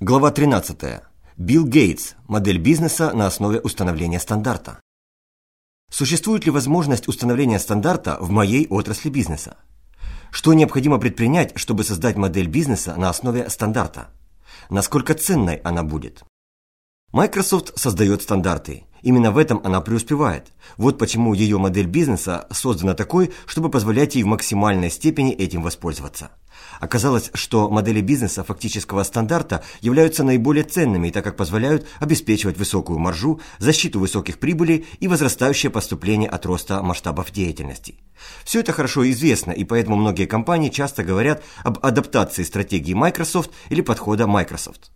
Глава 13. Билл Гейтс. Модель бизнеса на основе установления стандарта. Существует ли возможность установления стандарта в моей отрасли бизнеса? Что необходимо предпринять, чтобы создать модель бизнеса на основе стандарта? Насколько ценной она будет? Microsoft создает стандарты. Именно в этом она преуспевает. Вот почему ее модель бизнеса создана такой, чтобы позволять ей в максимальной степени этим воспользоваться. Оказалось, что модели бизнеса фактического стандарта являются наиболее ценными, так как позволяют обеспечивать высокую маржу, защиту высоких прибылей и возрастающее поступление от роста масштабов деятельности. Все это хорошо известно, и поэтому многие компании часто говорят об адаптации стратегии Microsoft или подхода Microsoft.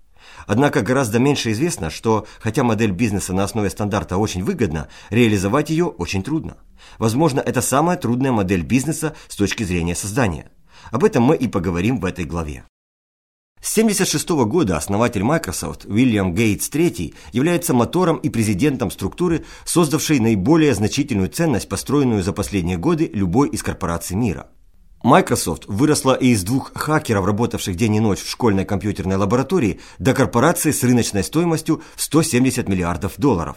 Однако гораздо меньше известно, что хотя модель бизнеса на основе стандарта очень выгодна, реализовать ее очень трудно. Возможно, это самая трудная модель бизнеса с точки зрения создания. Об этом мы и поговорим в этой главе. С 1976 года основатель Microsoft Уильям Гейтс III является мотором и президентом структуры, создавшей наиболее значительную ценность, построенную за последние годы любой из корпораций мира. Microsoft выросла из двух хакеров, работавших день и ночь в школьной компьютерной лаборатории, до корпорации с рыночной стоимостью в 170 миллиардов долларов.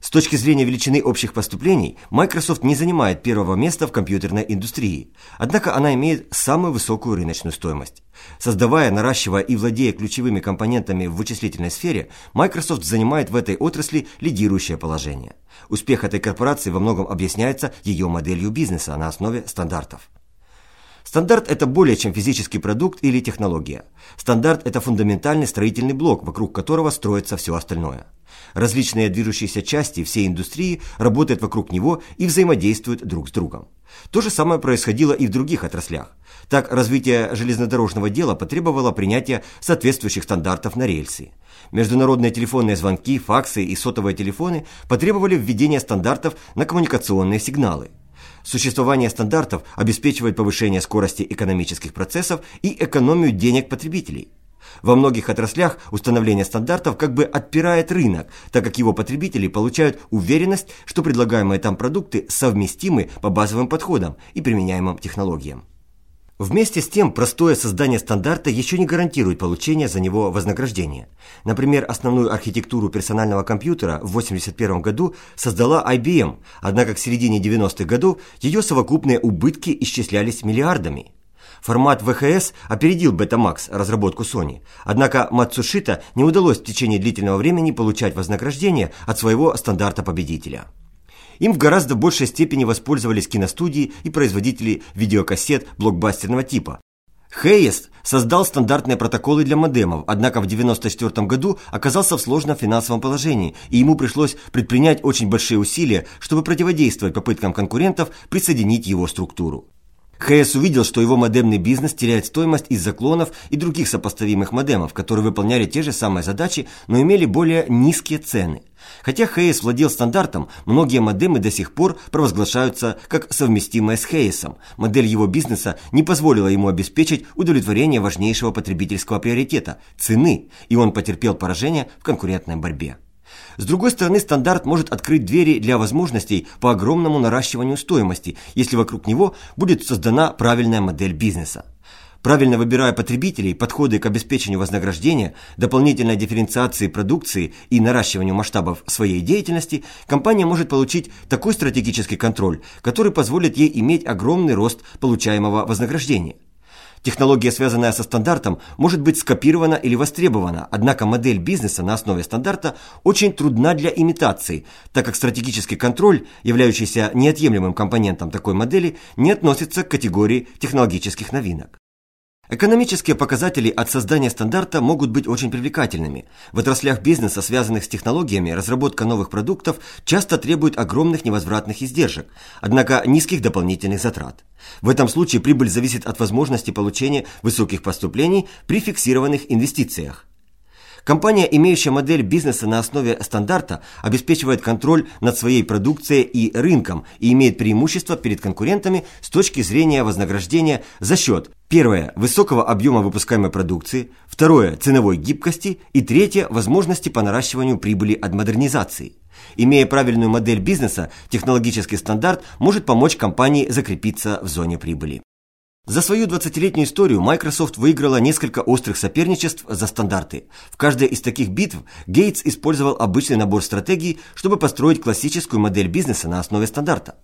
С точки зрения величины общих поступлений, Microsoft не занимает первого места в компьютерной индустрии, однако она имеет самую высокую рыночную стоимость. Создавая, наращивая и владея ключевыми компонентами в вычислительной сфере, Microsoft занимает в этой отрасли лидирующее положение. Успех этой корпорации во многом объясняется ее моделью бизнеса на основе стандартов. Стандарт – это более чем физический продукт или технология. Стандарт – это фундаментальный строительный блок, вокруг которого строится все остальное. Различные движущиеся части всей индустрии работают вокруг него и взаимодействуют друг с другом. То же самое происходило и в других отраслях. Так, развитие железнодорожного дела потребовало принятия соответствующих стандартов на рельсы. Международные телефонные звонки, факсы и сотовые телефоны потребовали введения стандартов на коммуникационные сигналы. Существование стандартов обеспечивает повышение скорости экономических процессов и экономию денег потребителей. Во многих отраслях установление стандартов как бы отпирает рынок, так как его потребители получают уверенность, что предлагаемые там продукты совместимы по базовым подходам и применяемым технологиям. Вместе с тем, простое создание стандарта еще не гарантирует получение за него вознаграждения. Например, основную архитектуру персонального компьютера в 1981 году создала IBM, однако к середине 90-х годов ее совокупные убытки исчислялись миллиардами. Формат VHS опередил Betamax, разработку Sony, однако Мацушита не удалось в течение длительного времени получать вознаграждение от своего стандарта победителя. Им в гораздо большей степени воспользовались киностудии и производители видеокассет блокбастерного типа. Хейест создал стандартные протоколы для модемов, однако в 1994 году оказался в сложном финансовом положении, и ему пришлось предпринять очень большие усилия, чтобы противодействовать попыткам конкурентов присоединить его структуру. ХС увидел, что его модемный бизнес теряет стоимость из-за клонов и других сопоставимых модемов, которые выполняли те же самые задачи, но имели более низкие цены. Хотя Хейс владел стандартом, многие модемы до сих пор провозглашаются как совместимые с Хейсом. Модель его бизнеса не позволила ему обеспечить удовлетворение важнейшего потребительского приоритета – цены, и он потерпел поражение в конкурентной борьбе. С другой стороны, стандарт может открыть двери для возможностей по огромному наращиванию стоимости, если вокруг него будет создана правильная модель бизнеса. Правильно выбирая потребителей, подходы к обеспечению вознаграждения, дополнительной дифференциации продукции и наращиванию масштабов своей деятельности, компания может получить такой стратегический контроль, который позволит ей иметь огромный рост получаемого вознаграждения. Технология, связанная со стандартом, может быть скопирована или востребована, однако модель бизнеса на основе стандарта очень трудна для имитации, так как стратегический контроль, являющийся неотъемлемым компонентом такой модели, не относится к категории технологических новинок. Экономические показатели от создания стандарта могут быть очень привлекательными. В отраслях бизнеса, связанных с технологиями, разработка новых продуктов часто требует огромных невозвратных издержек, однако низких дополнительных затрат. В этом случае прибыль зависит от возможности получения высоких поступлений при фиксированных инвестициях. Компания, имеющая модель бизнеса на основе стандарта, обеспечивает контроль над своей продукцией и рынком и имеет преимущество перед конкурентами с точки зрения вознаграждения за счет Первое – высокого объема выпускаемой продукции. Второе – ценовой гибкости. И третье – возможности по наращиванию прибыли от модернизации. Имея правильную модель бизнеса, технологический стандарт может помочь компании закрепиться в зоне прибыли. За свою 20-летнюю историю Microsoft выиграла несколько острых соперничеств за стандарты. В каждой из таких битв Гейтс использовал обычный набор стратегий, чтобы построить классическую модель бизнеса на основе стандарта.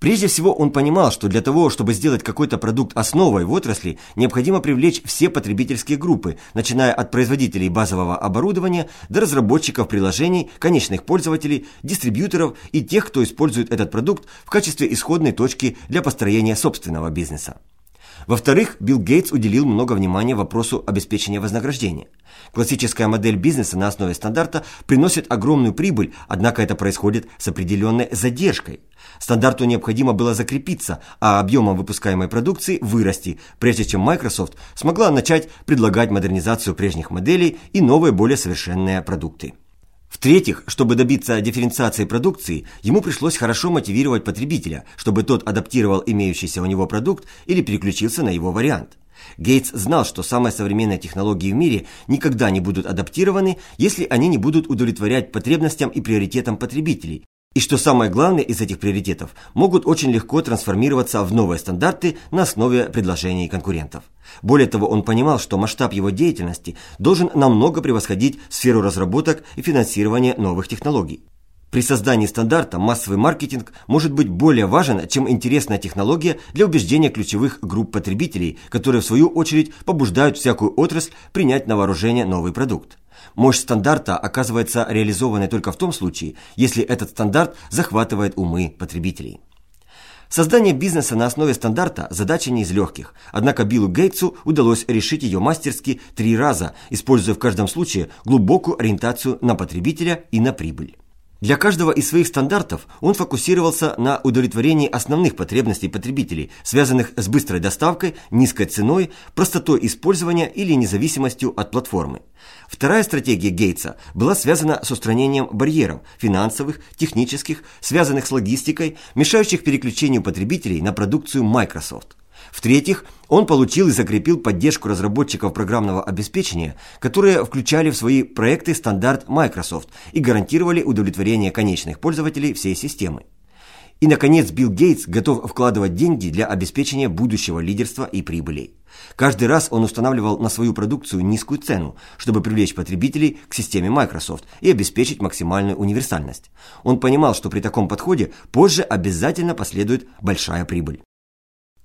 Прежде всего, он понимал, что для того, чтобы сделать какой-то продукт основой в отрасли, необходимо привлечь все потребительские группы, начиная от производителей базового оборудования до разработчиков приложений, конечных пользователей, дистрибьюторов и тех, кто использует этот продукт в качестве исходной точки для построения собственного бизнеса. Во-вторых, Билл Гейтс уделил много внимания вопросу обеспечения вознаграждения. Классическая модель бизнеса на основе стандарта приносит огромную прибыль, однако это происходит с определенной задержкой. Стандарту необходимо было закрепиться, а объемом выпускаемой продукции вырасти, прежде чем Microsoft смогла начать предлагать модернизацию прежних моделей и новые более совершенные продукты. В-третьих, чтобы добиться дифференциации продукции, ему пришлось хорошо мотивировать потребителя, чтобы тот адаптировал имеющийся у него продукт или переключился на его вариант. Гейтс знал, что самые современные технологии в мире никогда не будут адаптированы, если они не будут удовлетворять потребностям и приоритетам потребителей, и что самое главное из этих приоритетов могут очень легко трансформироваться в новые стандарты на основе предложений конкурентов. Более того, он понимал, что масштаб его деятельности должен намного превосходить сферу разработок и финансирования новых технологий. При создании стандарта массовый маркетинг может быть более важен, чем интересная технология для убеждения ключевых групп потребителей, которые в свою очередь побуждают всякую отрасль принять на вооружение новый продукт. Мощь стандарта оказывается реализованной только в том случае, если этот стандарт захватывает умы потребителей. Создание бизнеса на основе стандарта – задача не из легких, однако Биллу Гейтсу удалось решить ее мастерски три раза, используя в каждом случае глубокую ориентацию на потребителя и на прибыль. Для каждого из своих стандартов он фокусировался на удовлетворении основных потребностей потребителей, связанных с быстрой доставкой, низкой ценой, простотой использования или независимостью от платформы. Вторая стратегия Гейтса была связана с устранением барьеров – финансовых, технических, связанных с логистикой, мешающих переключению потребителей на продукцию Microsoft. В-третьих, он получил и закрепил поддержку разработчиков программного обеспечения, которые включали в свои проекты стандарт Microsoft и гарантировали удовлетворение конечных пользователей всей системы. И, наконец, Билл Гейтс готов вкладывать деньги для обеспечения будущего лидерства и прибыли. Каждый раз он устанавливал на свою продукцию низкую цену, чтобы привлечь потребителей к системе Microsoft и обеспечить максимальную универсальность. Он понимал, что при таком подходе позже обязательно последует большая прибыль.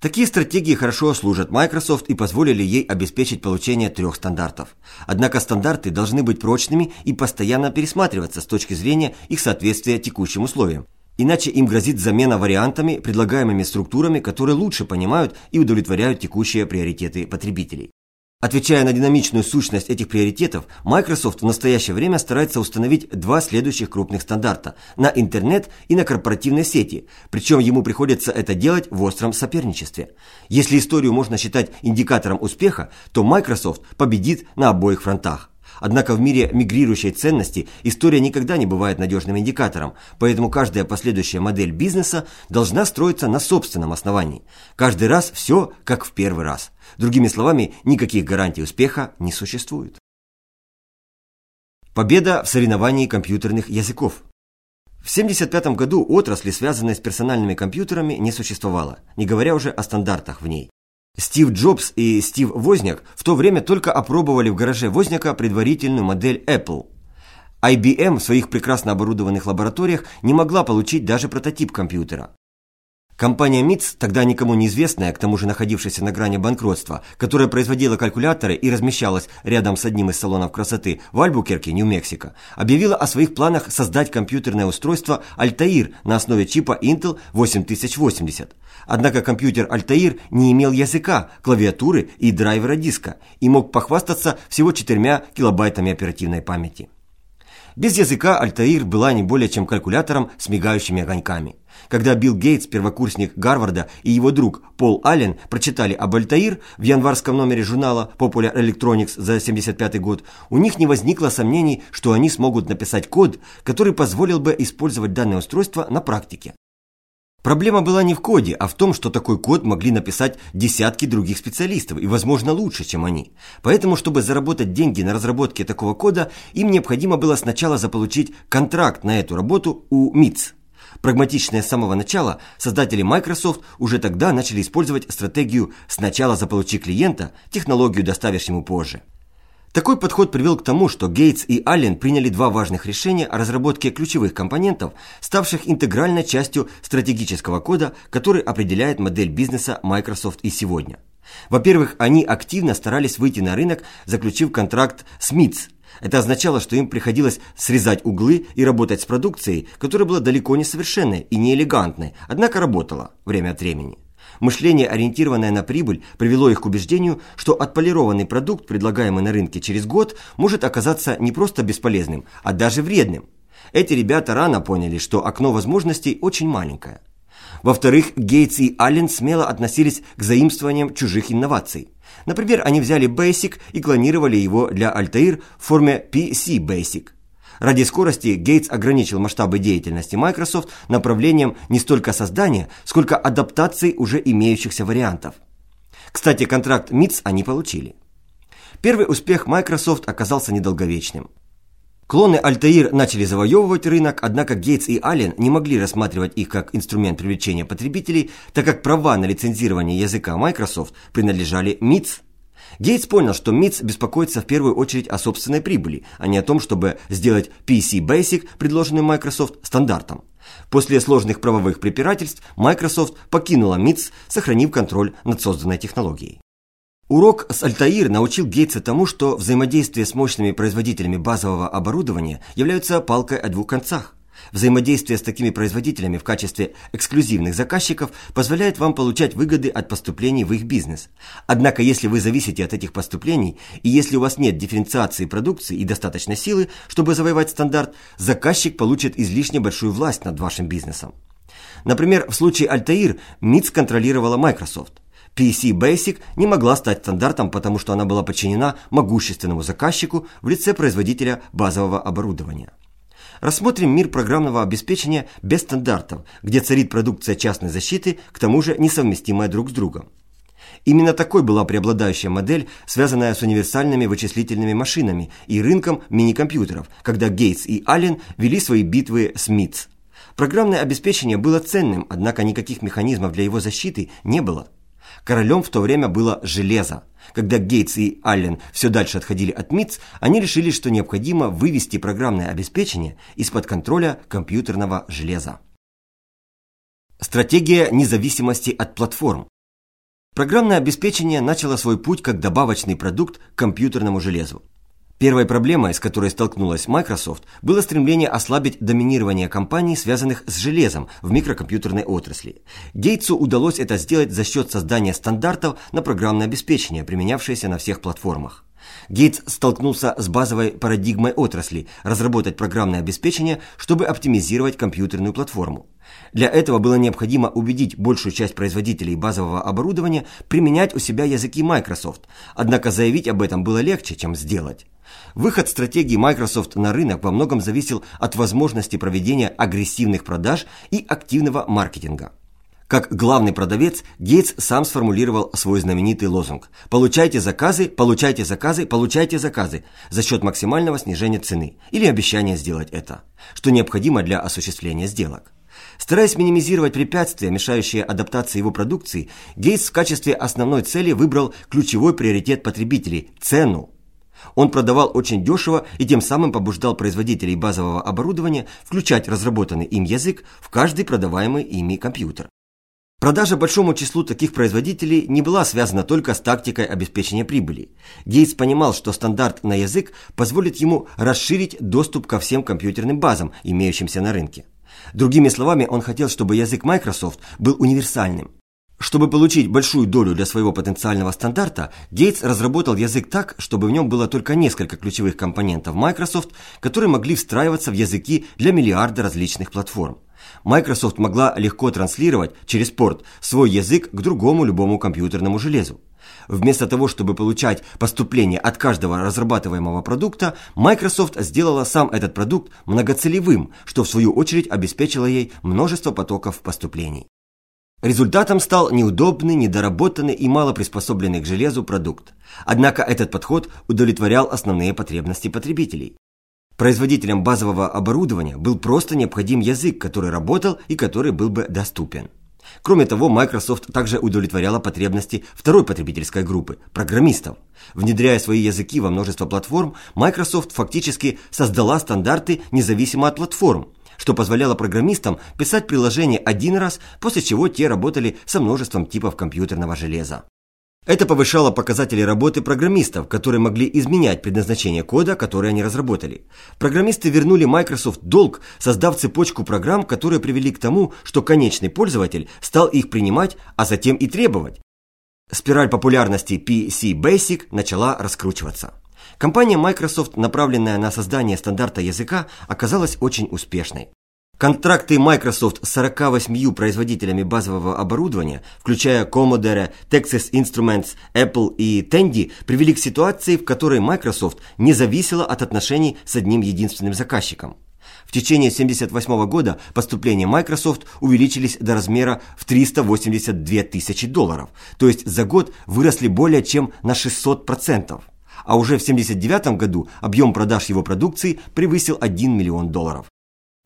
Такие стратегии хорошо служат Microsoft и позволили ей обеспечить получение трех стандартов. Однако стандарты должны быть прочными и постоянно пересматриваться с точки зрения их соответствия текущим условиям. Иначе им грозит замена вариантами, предлагаемыми структурами, которые лучше понимают и удовлетворяют текущие приоритеты потребителей. Отвечая на динамичную сущность этих приоритетов, Microsoft в настоящее время старается установить два следующих крупных стандарта – на интернет и на корпоративные сети, причем ему приходится это делать в остром соперничестве. Если историю можно считать индикатором успеха, то Microsoft победит на обоих фронтах. Однако в мире мигрирующей ценности история никогда не бывает надежным индикатором, поэтому каждая последующая модель бизнеса должна строиться на собственном основании. Каждый раз все как в первый раз. Другими словами, никаких гарантий успеха не существует. Победа в соревновании компьютерных языков. В 1975 году отрасли, связанной с персональными компьютерами, не существовало, не говоря уже о стандартах в ней. Стив Джобс и Стив Возняк в то время только опробовали в гараже Возняка предварительную модель Apple. IBM в своих прекрасно оборудованных лабораториях не могла получить даже прототип компьютера. Компания МИЦ, тогда никому неизвестная, к тому же находившаяся на грани банкротства, которая производила калькуляторы и размещалась рядом с одним из салонов красоты в Альбукерке, Нью-Мексико, объявила о своих планах создать компьютерное устройство Altair на основе чипа Intel 8080. Однако компьютер Altair не имел языка, клавиатуры и драйвера диска и мог похвастаться всего 4 килобайтами оперативной памяти. Без языка Altair была не более чем калькулятором с мигающими огоньками. Когда Билл Гейтс, первокурсник Гарварда, и его друг Пол Аллен прочитали об Альтаир в январском номере журнала Popular Electronics за 1975 год, у них не возникло сомнений, что они смогут написать код, который позволил бы использовать данное устройство на практике. Проблема была не в коде, а в том, что такой код могли написать десятки других специалистов, и, возможно, лучше, чем они. Поэтому, чтобы заработать деньги на разработке такого кода, им необходимо было сначала заполучить контракт на эту работу у МИЦ – Прагматичные с самого начала, создатели Microsoft уже тогда начали использовать стратегию «сначала заполучи клиента», технологию, доставишь ему позже. Такой подход привел к тому, что Гейтс и Аллен приняли два важных решения о разработке ключевых компонентов, ставших интегральной частью стратегического кода, который определяет модель бизнеса Microsoft и сегодня. Во-первых, они активно старались выйти на рынок, заключив контракт с МИЦ. Это означало, что им приходилось срезать углы и работать с продукцией, которая была далеко не совершенной и не элегантной, однако работала время от времени. Мышление, ориентированное на прибыль, привело их к убеждению, что отполированный продукт, предлагаемый на рынке через год, может оказаться не просто бесполезным, а даже вредным. Эти ребята рано поняли, что окно возможностей очень маленькое. Во-вторых, Гейтс и Аллен смело относились к заимствованиям чужих инноваций. Например, они взяли Basic и клонировали его для Altair в форме PC Basic – Ради скорости Гейтс ограничил масштабы деятельности Microsoft направлением не столько создания, сколько адаптации уже имеющихся вариантов. Кстати, контракт МИЦ они получили. Первый успех Microsoft оказался недолговечным. Клоны Altair начали завоевывать рынок, однако Гейтс и Аллен не могли рассматривать их как инструмент привлечения потребителей, так как права на лицензирование языка Microsoft принадлежали МИЦ. Гейтс понял, что МИЦ беспокоится в первую очередь о собственной прибыли, а не о том, чтобы сделать PC Basic, предложенный Microsoft, стандартом. После сложных правовых препирательств Microsoft покинула МИЦ, сохранив контроль над созданной технологией. Урок с Altair научил Гейтса тому, что взаимодействие с мощными производителями базового оборудования являются палкой о двух концах. Взаимодействие с такими производителями в качестве эксклюзивных заказчиков позволяет вам получать выгоды от поступлений в их бизнес. Однако, если вы зависите от этих поступлений, и если у вас нет дифференциации продукции и достаточно силы, чтобы завоевать стандарт, заказчик получит излишне большую власть над вашим бизнесом. Например, в случае Altair МИЦ контролировала Microsoft. PC Basic не могла стать стандартом, потому что она была подчинена могущественному заказчику в лице производителя базового оборудования. Рассмотрим мир программного обеспечения без стандартов, где царит продукция частной защиты, к тому же несовместимая друг с другом. Именно такой была преобладающая модель, связанная с универсальными вычислительными машинами и рынком мини-компьютеров, когда Гейтс и Аллен вели свои битвы с МИЦ. Программное обеспечение было ценным, однако никаких механизмов для его защиты не было. Королем в то время было железо. Когда Гейтс и Аллен все дальше отходили от МИЦ, они решили, что необходимо вывести программное обеспечение из-под контроля компьютерного железа. Стратегия независимости от платформ. Программное обеспечение начало свой путь как добавочный продукт к компьютерному железу. Первой проблемой, с которой столкнулась Microsoft, было стремление ослабить доминирование компаний, связанных с железом в микрокомпьютерной отрасли. Гейтсу удалось это сделать за счет создания стандартов на программное обеспечение, применявшееся на всех платформах. Гейтс столкнулся с базовой парадигмой отрасли – разработать программное обеспечение, чтобы оптимизировать компьютерную платформу. Для этого было необходимо убедить большую часть производителей базового оборудования применять у себя языки Microsoft, однако заявить об этом было легче, чем сделать. Выход стратегии Microsoft на рынок во многом зависел от возможности проведения агрессивных продаж и активного маркетинга. Как главный продавец, Гейтс сам сформулировал свой знаменитый лозунг «Получайте заказы, получайте заказы, получайте заказы» за счет максимального снижения цены или обещания сделать это, что необходимо для осуществления сделок. Стараясь минимизировать препятствия, мешающие адаптации его продукции, Гейтс в качестве основной цели выбрал ключевой приоритет потребителей – цену. Он продавал очень дешево и тем самым побуждал производителей базового оборудования включать разработанный им язык в каждый продаваемый ими компьютер. Продажа большому числу таких производителей не была связана только с тактикой обеспечения прибыли. Гейтс понимал, что стандарт на язык позволит ему расширить доступ ко всем компьютерным базам, имеющимся на рынке. Другими словами, он хотел, чтобы язык Microsoft был универсальным. Чтобы получить большую долю для своего потенциального стандарта, Гейтс разработал язык так, чтобы в нем было только несколько ключевых компонентов Microsoft, которые могли встраиваться в языки для миллиарда различных платформ. Microsoft могла легко транслировать через порт свой язык к другому любому компьютерному железу. Вместо того, чтобы получать поступление от каждого разрабатываемого продукта, Microsoft сделала сам этот продукт многоцелевым, что в свою очередь обеспечило ей множество потоков поступлений. Результатом стал неудобный, недоработанный и мало приспособленный к железу продукт. Однако этот подход удовлетворял основные потребности потребителей. Производителям базового оборудования был просто необходим язык, который работал и который был бы доступен. Кроме того, Microsoft также удовлетворяла потребности второй потребительской группы – программистов. Внедряя свои языки во множество платформ, Microsoft фактически создала стандарты независимо от платформ, что позволяло программистам писать приложения один раз, после чего те работали со множеством типов компьютерного железа. Это повышало показатели работы программистов, которые могли изменять предназначение кода, который они разработали. Программисты вернули Microsoft долг, создав цепочку программ, которые привели к тому, что конечный пользователь стал их принимать, а затем и требовать. Спираль популярности PC Basic начала раскручиваться. Компания Microsoft, направленная на создание стандарта языка, оказалась очень успешной. Контракты Microsoft с 48 производителями базового оборудования, включая Commodore, Texas Instruments, Apple и Tandy, привели к ситуации, в которой Microsoft не зависела от отношений с одним единственным заказчиком. В течение 1978 года поступления Microsoft увеличились до размера в 382 тысячи долларов, то есть за год выросли более чем на 600%. А уже в 1979 году объем продаж его продукции превысил 1 миллион долларов.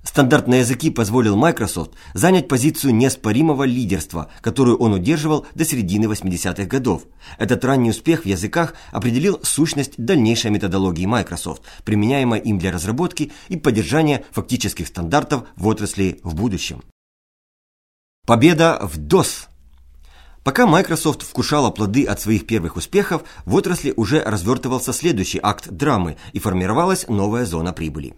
Стандарт на языки позволил Microsoft занять позицию неоспоримого лидерства, которую он удерживал до середины 80-х годов. Этот ранний успех в языках определил сущность дальнейшей методологии Microsoft, применяемой им для разработки и поддержания фактических стандартов в отрасли в будущем. Победа в DOS Пока Microsoft вкушала плоды от своих первых успехов, в отрасли уже развертывался следующий акт драмы и формировалась новая зона прибыли.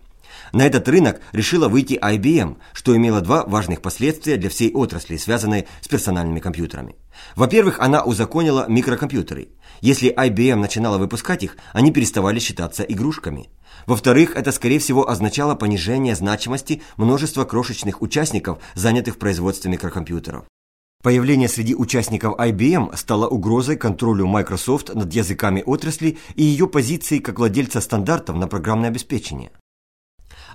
На этот рынок решила выйти IBM, что имело два важных последствия для всей отрасли, связанной с персональными компьютерами. Во-первых, она узаконила микрокомпьютеры. Если IBM начинала выпускать их, они переставали считаться игрушками. Во-вторых, это скорее всего означало понижение значимости множества крошечных участников, занятых в производстве микрокомпьютеров. Появление среди участников IBM стало угрозой контролю Microsoft над языками отрасли и ее позицией как владельца стандартов на программное обеспечение.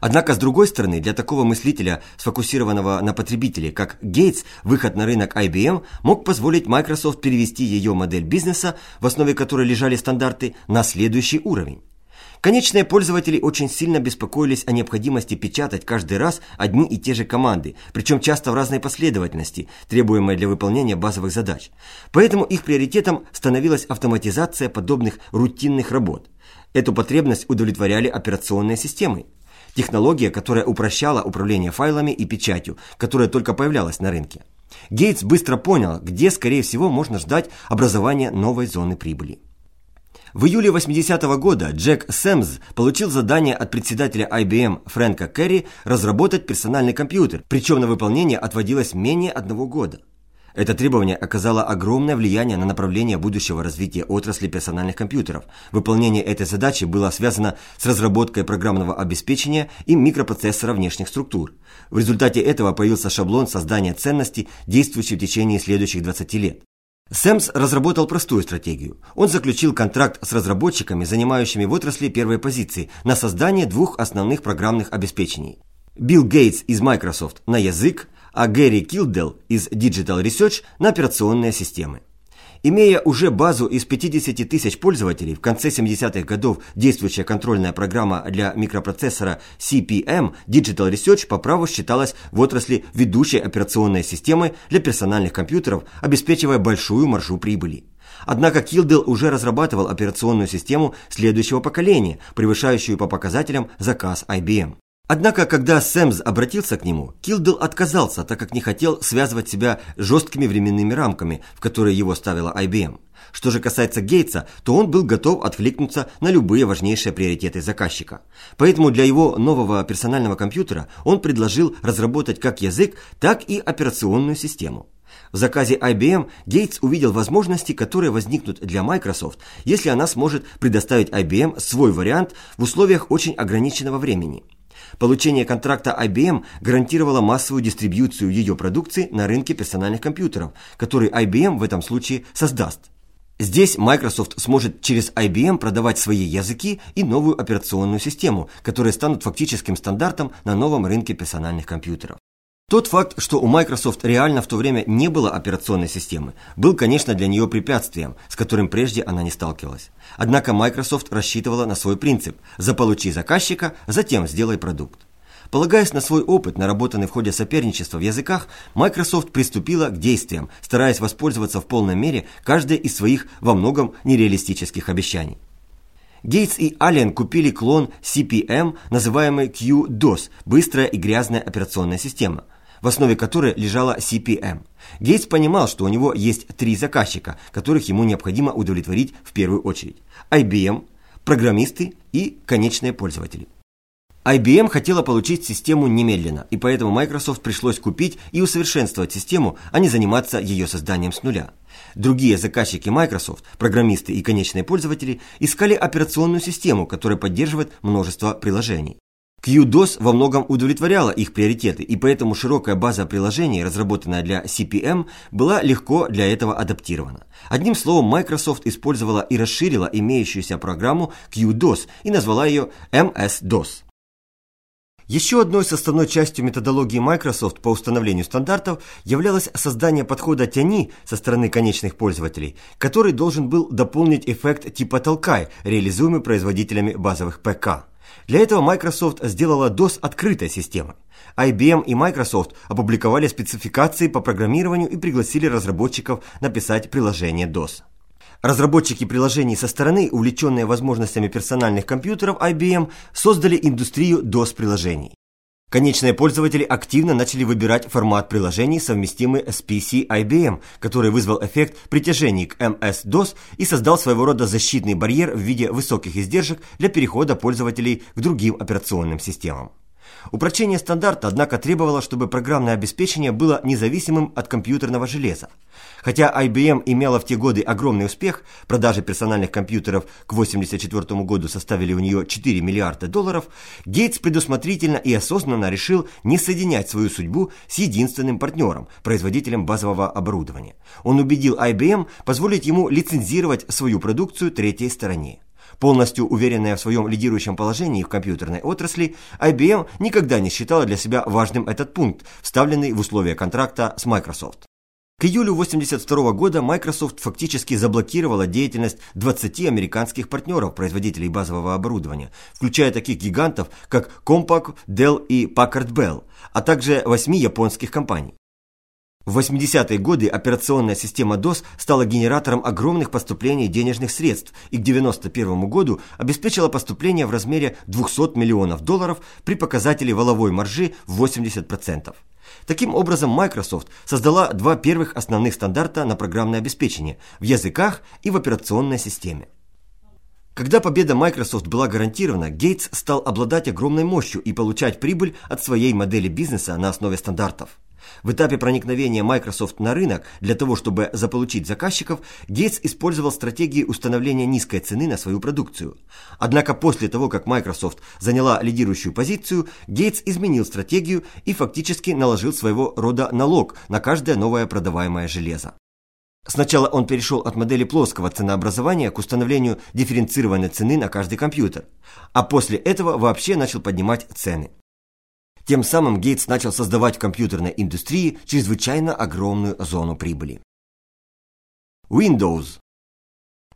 Однако, с другой стороны, для такого мыслителя, сфокусированного на потребителе, как Гейтс, выход на рынок IBM мог позволить Microsoft перевести ее модель бизнеса, в основе которой лежали стандарты, на следующий уровень. Конечные пользователи очень сильно беспокоились о необходимости печатать каждый раз одни и те же команды, причем часто в разной последовательности, требуемой для выполнения базовых задач. Поэтому их приоритетом становилась автоматизация подобных рутинных работ. Эту потребность удовлетворяли операционные системы. Технология, которая упрощала управление файлами и печатью, которая только появлялась на рынке. Гейтс быстро понял, где, скорее всего, можно ждать образования новой зоны прибыли. В июле 80-го года Джек Сэмс получил задание от председателя IBM Фрэнка Керри разработать персональный компьютер, причем на выполнение отводилось менее одного года. Это требование оказало огромное влияние на направление будущего развития отрасли персональных компьютеров. Выполнение этой задачи было связано с разработкой программного обеспечения и микропроцессора внешних структур. В результате этого появился шаблон создания ценностей, действующий в течение следующих 20 лет. Сэмс разработал простую стратегию. Он заключил контракт с разработчиками, занимающими в отрасли первой позиции, на создание двух основных программных обеспечений. Билл Гейтс из Microsoft на язык, а Гэри Килдел из Digital Research на операционные системы. Имея уже базу из 50 тысяч пользователей, в конце 70-х годов действующая контрольная программа для микропроцессора CPM Digital Research по праву считалась в отрасли ведущей операционной системой для персональных компьютеров, обеспечивая большую маржу прибыли. Однако Килдел уже разрабатывал операционную систему следующего поколения, превышающую по показателям заказ IBM. Однако, когда Сэмс обратился к нему, Килдл отказался, так как не хотел связывать себя жесткими временными рамками, в которые его ставила IBM. Что же касается Гейтса, то он был готов откликнуться на любые важнейшие приоритеты заказчика. Поэтому для его нового персонального компьютера он предложил разработать как язык, так и операционную систему. В заказе IBM Гейтс увидел возможности, которые возникнут для Microsoft, если она сможет предоставить IBM свой вариант в условиях очень ограниченного времени – Получение контракта IBM гарантировало массовую дистрибьюцию ее продукции на рынке персональных компьютеров, который IBM в этом случае создаст. Здесь Microsoft сможет через IBM продавать свои языки и новую операционную систему, которые станут фактическим стандартом на новом рынке персональных компьютеров. Тот факт, что у Microsoft реально в то время не было операционной системы, был, конечно, для нее препятствием, с которым прежде она не сталкивалась. Однако Microsoft рассчитывала на свой принцип «заполучи заказчика, затем сделай продукт». Полагаясь на свой опыт, наработанный в ходе соперничества в языках, Microsoft приступила к действиям, стараясь воспользоваться в полной мере каждой из своих во многом нереалистических обещаний. Гейтс и Аллен купили клон CPM, называемый QDOS – быстрая и грязная операционная система, в основе которой лежала CPM. Гейтс понимал, что у него есть три заказчика, которых ему необходимо удовлетворить в первую очередь – IBM, программисты и конечные пользователи. IBM хотела получить систему немедленно, и поэтому Microsoft пришлось купить и усовершенствовать систему, а не заниматься ее созданием с нуля. Другие заказчики Microsoft, программисты и конечные пользователи, искали операционную систему, которая поддерживает множество приложений. QDOS во многом удовлетворяла их приоритеты, и поэтому широкая база приложений, разработанная для CPM, была легко для этого адаптирована. Одним словом, Microsoft использовала и расширила имеющуюся программу QDOS и назвала ее MS-DOS. Еще одной составной частью методологии Microsoft по установлению стандартов являлось создание подхода тяни со стороны конечных пользователей, который должен был дополнить эффект типа толкай, реализуемый производителями базовых ПК. Для этого Microsoft сделала DOS открытой системой. IBM и Microsoft опубликовали спецификации по программированию и пригласили разработчиков написать приложение DOS. Разработчики приложений со стороны, увлеченные возможностями персональных компьютеров IBM, создали индустрию DOS-приложений. Конечные пользователи активно начали выбирать формат приложений, совместимый с PC IBM, который вызвал эффект притяжения к MS-DOS и создал своего рода защитный барьер в виде высоких издержек для перехода пользователей к другим операционным системам. Упрочение стандарта, однако, требовало, чтобы программное обеспечение было независимым от компьютерного железа. Хотя IBM имела в те годы огромный успех, продажи персональных компьютеров к 1984 году составили у нее 4 миллиарда долларов, Гейтс предусмотрительно и осознанно решил не соединять свою судьбу с единственным партнером, производителем базового оборудования. Он убедил IBM позволить ему лицензировать свою продукцию третьей стороне. Полностью уверенная в своем лидирующем положении в компьютерной отрасли, IBM никогда не считала для себя важным этот пункт, вставленный в условия контракта с Microsoft. К июлю 1982 года Microsoft фактически заблокировала деятельность 20 американских партнеров, производителей базового оборудования, включая таких гигантов, как Compaq, Dell и Packard Bell, а также 8 японских компаний. В 80-е годы операционная система DOS стала генератором огромных поступлений денежных средств и к 91 году обеспечила поступление в размере 200 миллионов долларов при показателе воловой маржи в 80%. Таким образом, Microsoft создала два первых основных стандарта на программное обеспечение в языках и в операционной системе. Когда победа Microsoft была гарантирована, Гейтс стал обладать огромной мощью и получать прибыль от своей модели бизнеса на основе стандартов. В этапе проникновения Microsoft на рынок для того, чтобы заполучить заказчиков, Гейтс использовал стратегии установления низкой цены на свою продукцию. Однако после того, как Microsoft заняла лидирующую позицию, Гейтс изменил стратегию и фактически наложил своего рода налог на каждое новое продаваемое железо. Сначала он перешел от модели плоского ценообразования к установлению дифференцированной цены на каждый компьютер, а после этого вообще начал поднимать цены. Тем самым Гейтс начал создавать в компьютерной индустрии чрезвычайно огромную зону прибыли. Windows.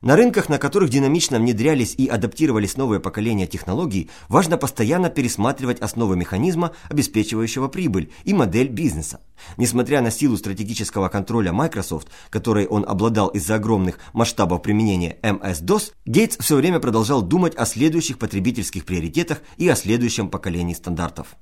На рынках, на которых динамично внедрялись и адаптировались новые поколения технологий, важно постоянно пересматривать основы механизма, обеспечивающего прибыль, и модель бизнеса. Несмотря на силу стратегического контроля Microsoft, которой он обладал из-за огромных масштабов применения MS-DOS, Гейтс все время продолжал думать о следующих потребительских приоритетах и о следующем поколении стандартов.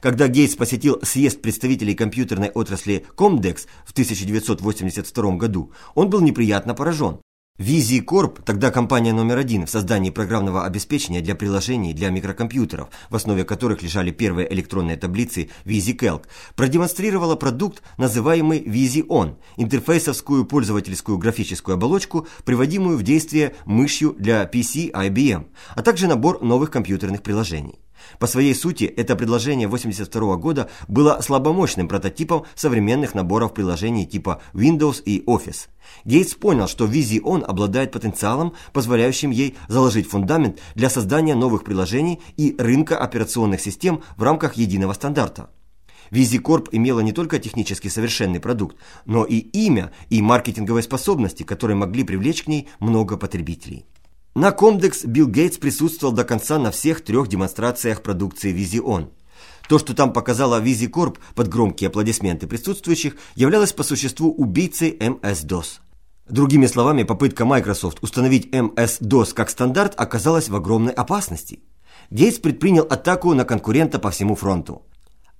Когда Гейтс посетил съезд представителей компьютерной отрасли Comdex в 1982 году, он был неприятно поражен. Visi Corp, тогда компания номер один в создании программного обеспечения для приложений для микрокомпьютеров, в основе которых лежали первые электронные таблицы VisiCalc, продемонстрировала продукт, называемый VisiOn, интерфейсовскую пользовательскую графическую оболочку, приводимую в действие мышью для PC IBM, а также набор новых компьютерных приложений. По своей сути, это предложение 1982 года было слабомощным прототипом современных наборов приложений типа Windows и Office. Гейтс понял, что Vision обладает потенциалом, позволяющим ей заложить фундамент для создания новых приложений и рынка операционных систем в рамках единого стандарта. VisiCorp имела не только технически совершенный продукт, но и имя и маркетинговые способности, которые могли привлечь к ней много потребителей. На Comdex Билл Гейтс присутствовал до конца на всех трех демонстрациях продукции Vision. То, что там показала VisiCorp под громкие аплодисменты присутствующих, являлось по существу убийцей MS-DOS. Другими словами, попытка Microsoft установить MS-DOS как стандарт оказалась в огромной опасности. Гейтс предпринял атаку на конкурента по всему фронту.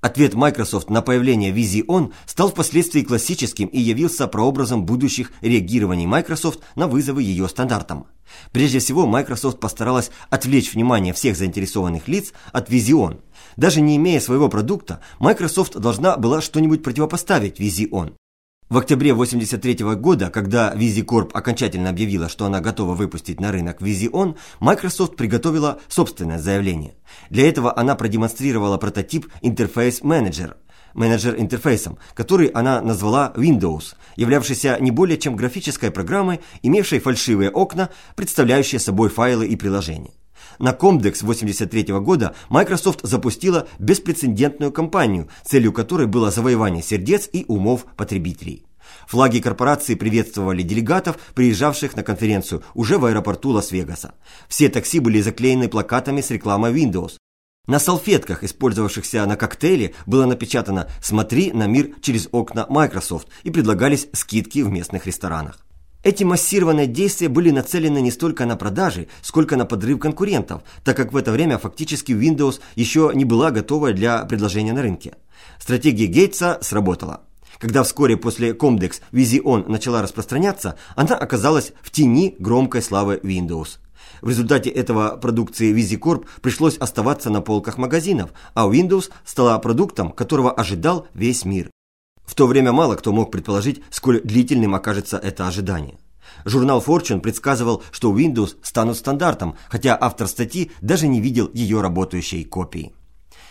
Ответ Microsoft на появление Vision стал впоследствии классическим и явился прообразом будущих реагирований Microsoft на вызовы ее стандартам. Прежде всего, Microsoft постаралась отвлечь внимание всех заинтересованных лиц от Vision. Даже не имея своего продукта, Microsoft должна была что-нибудь противопоставить Vision. В октябре 1983 года, когда VisiCorp окончательно объявила, что она готова выпустить на рынок Vision, Microsoft приготовила собственное заявление. Для этого она продемонстрировала прототип Interface Manager, менеджер интерфейсом, который она назвала Windows, являвшийся не более чем графической программой, имевшей фальшивые окна, представляющие собой файлы и приложения. На Comdex 1983 года Microsoft запустила беспрецедентную кампанию, целью которой было завоевание сердец и умов потребителей. Флаги корпорации приветствовали делегатов, приезжавших на конференцию уже в аэропорту Лас-Вегаса. Все такси были заклеены плакатами с рекламой Windows. На салфетках, использовавшихся на коктейле, было напечатано «Смотри на мир через окна Microsoft» и предлагались скидки в местных ресторанах. Эти массированные действия были нацелены не столько на продажи, сколько на подрыв конкурентов, так как в это время фактически Windows еще не была готова для предложения на рынке. Стратегия Гейтса сработала. Когда вскоре после Comdex Vision начала распространяться, она оказалась в тени громкой славы Windows. В результате этого продукции VisiCorp пришлось оставаться на полках магазинов, а Windows стала продуктом, которого ожидал весь мир. В то время мало кто мог предположить, сколь длительным окажется это ожидание. Журнал Fortune предсказывал, что Windows станут стандартом, хотя автор статьи даже не видел ее работающей копии.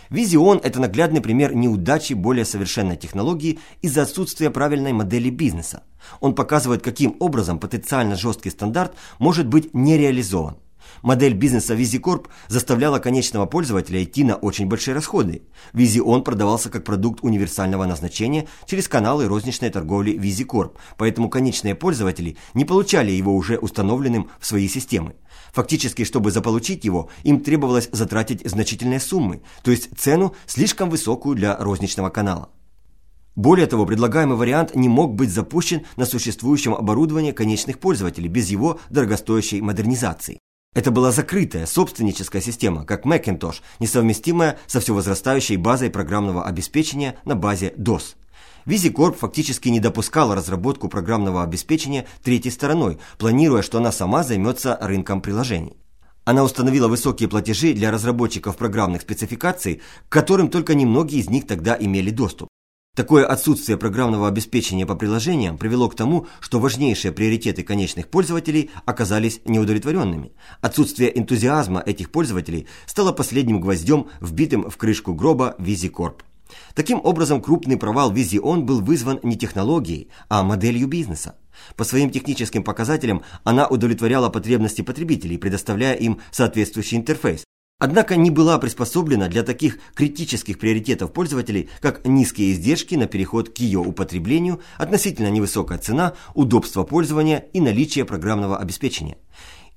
Vision – это наглядный пример неудачи более совершенной технологии из-за отсутствия правильной модели бизнеса. Он показывает, каким образом потенциально жесткий стандарт может быть не реализован. Модель бизнеса VisiCorp заставляла конечного пользователя идти на очень большие расходы. Vision продавался как продукт универсального назначения через каналы розничной торговли VisiCorp, поэтому конечные пользователи не получали его уже установленным в свои системы. Фактически, чтобы заполучить его, им требовалось затратить значительные суммы, то есть цену слишком высокую для розничного канала. Более того, предлагаемый вариант не мог быть запущен на существующем оборудовании конечных пользователей без его дорогостоящей модернизации. Это была закрытая, собственническая система, как Macintosh, несовместимая со все возрастающей базой программного обеспечения на базе DOS. VisiCorp фактически не допускала разработку программного обеспечения третьей стороной, планируя, что она сама займется рынком приложений. Она установила высокие платежи для разработчиков программных спецификаций, к которым только немногие из них тогда имели доступ. Такое отсутствие программного обеспечения по приложениям привело к тому, что важнейшие приоритеты конечных пользователей оказались неудовлетворенными. Отсутствие энтузиазма этих пользователей стало последним гвоздем, вбитым в крышку гроба VisiCorp. Таким образом, крупный провал Vision был вызван не технологией, а моделью бизнеса. По своим техническим показателям она удовлетворяла потребности потребителей, предоставляя им соответствующий интерфейс, Однако не была приспособлена для таких критических приоритетов пользователей, как низкие издержки на переход к ее употреблению, относительно невысокая цена, удобство пользования и наличие программного обеспечения.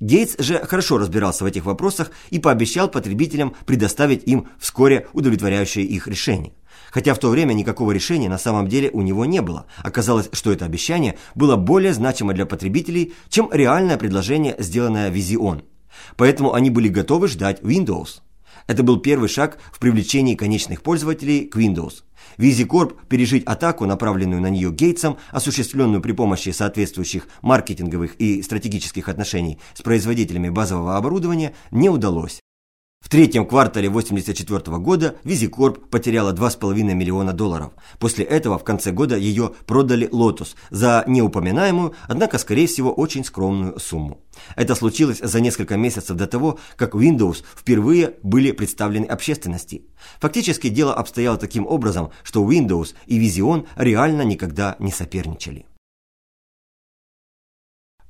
Гейтс же хорошо разбирался в этих вопросах и пообещал потребителям предоставить им вскоре удовлетворяющее их решение. Хотя в то время никакого решения на самом деле у него не было. Оказалось, что это обещание было более значимо для потребителей, чем реальное предложение, сделанное Vision. Поэтому они были готовы ждать Windows. Это был первый шаг в привлечении конечных пользователей к Windows. VisiCorp пережить атаку, направленную на нее Гейтсом, осуществленную при помощи соответствующих маркетинговых и стратегических отношений с производителями базового оборудования, не удалось. В третьем квартале 1984 года VisiCorp потеряла 2,5 миллиона долларов. После этого в конце года ее продали Lotus за неупоминаемую, однако, скорее всего, очень скромную сумму. Это случилось за несколько месяцев до того, как Windows впервые были представлены общественности. Фактически дело обстояло таким образом, что Windows и Vision реально никогда не соперничали.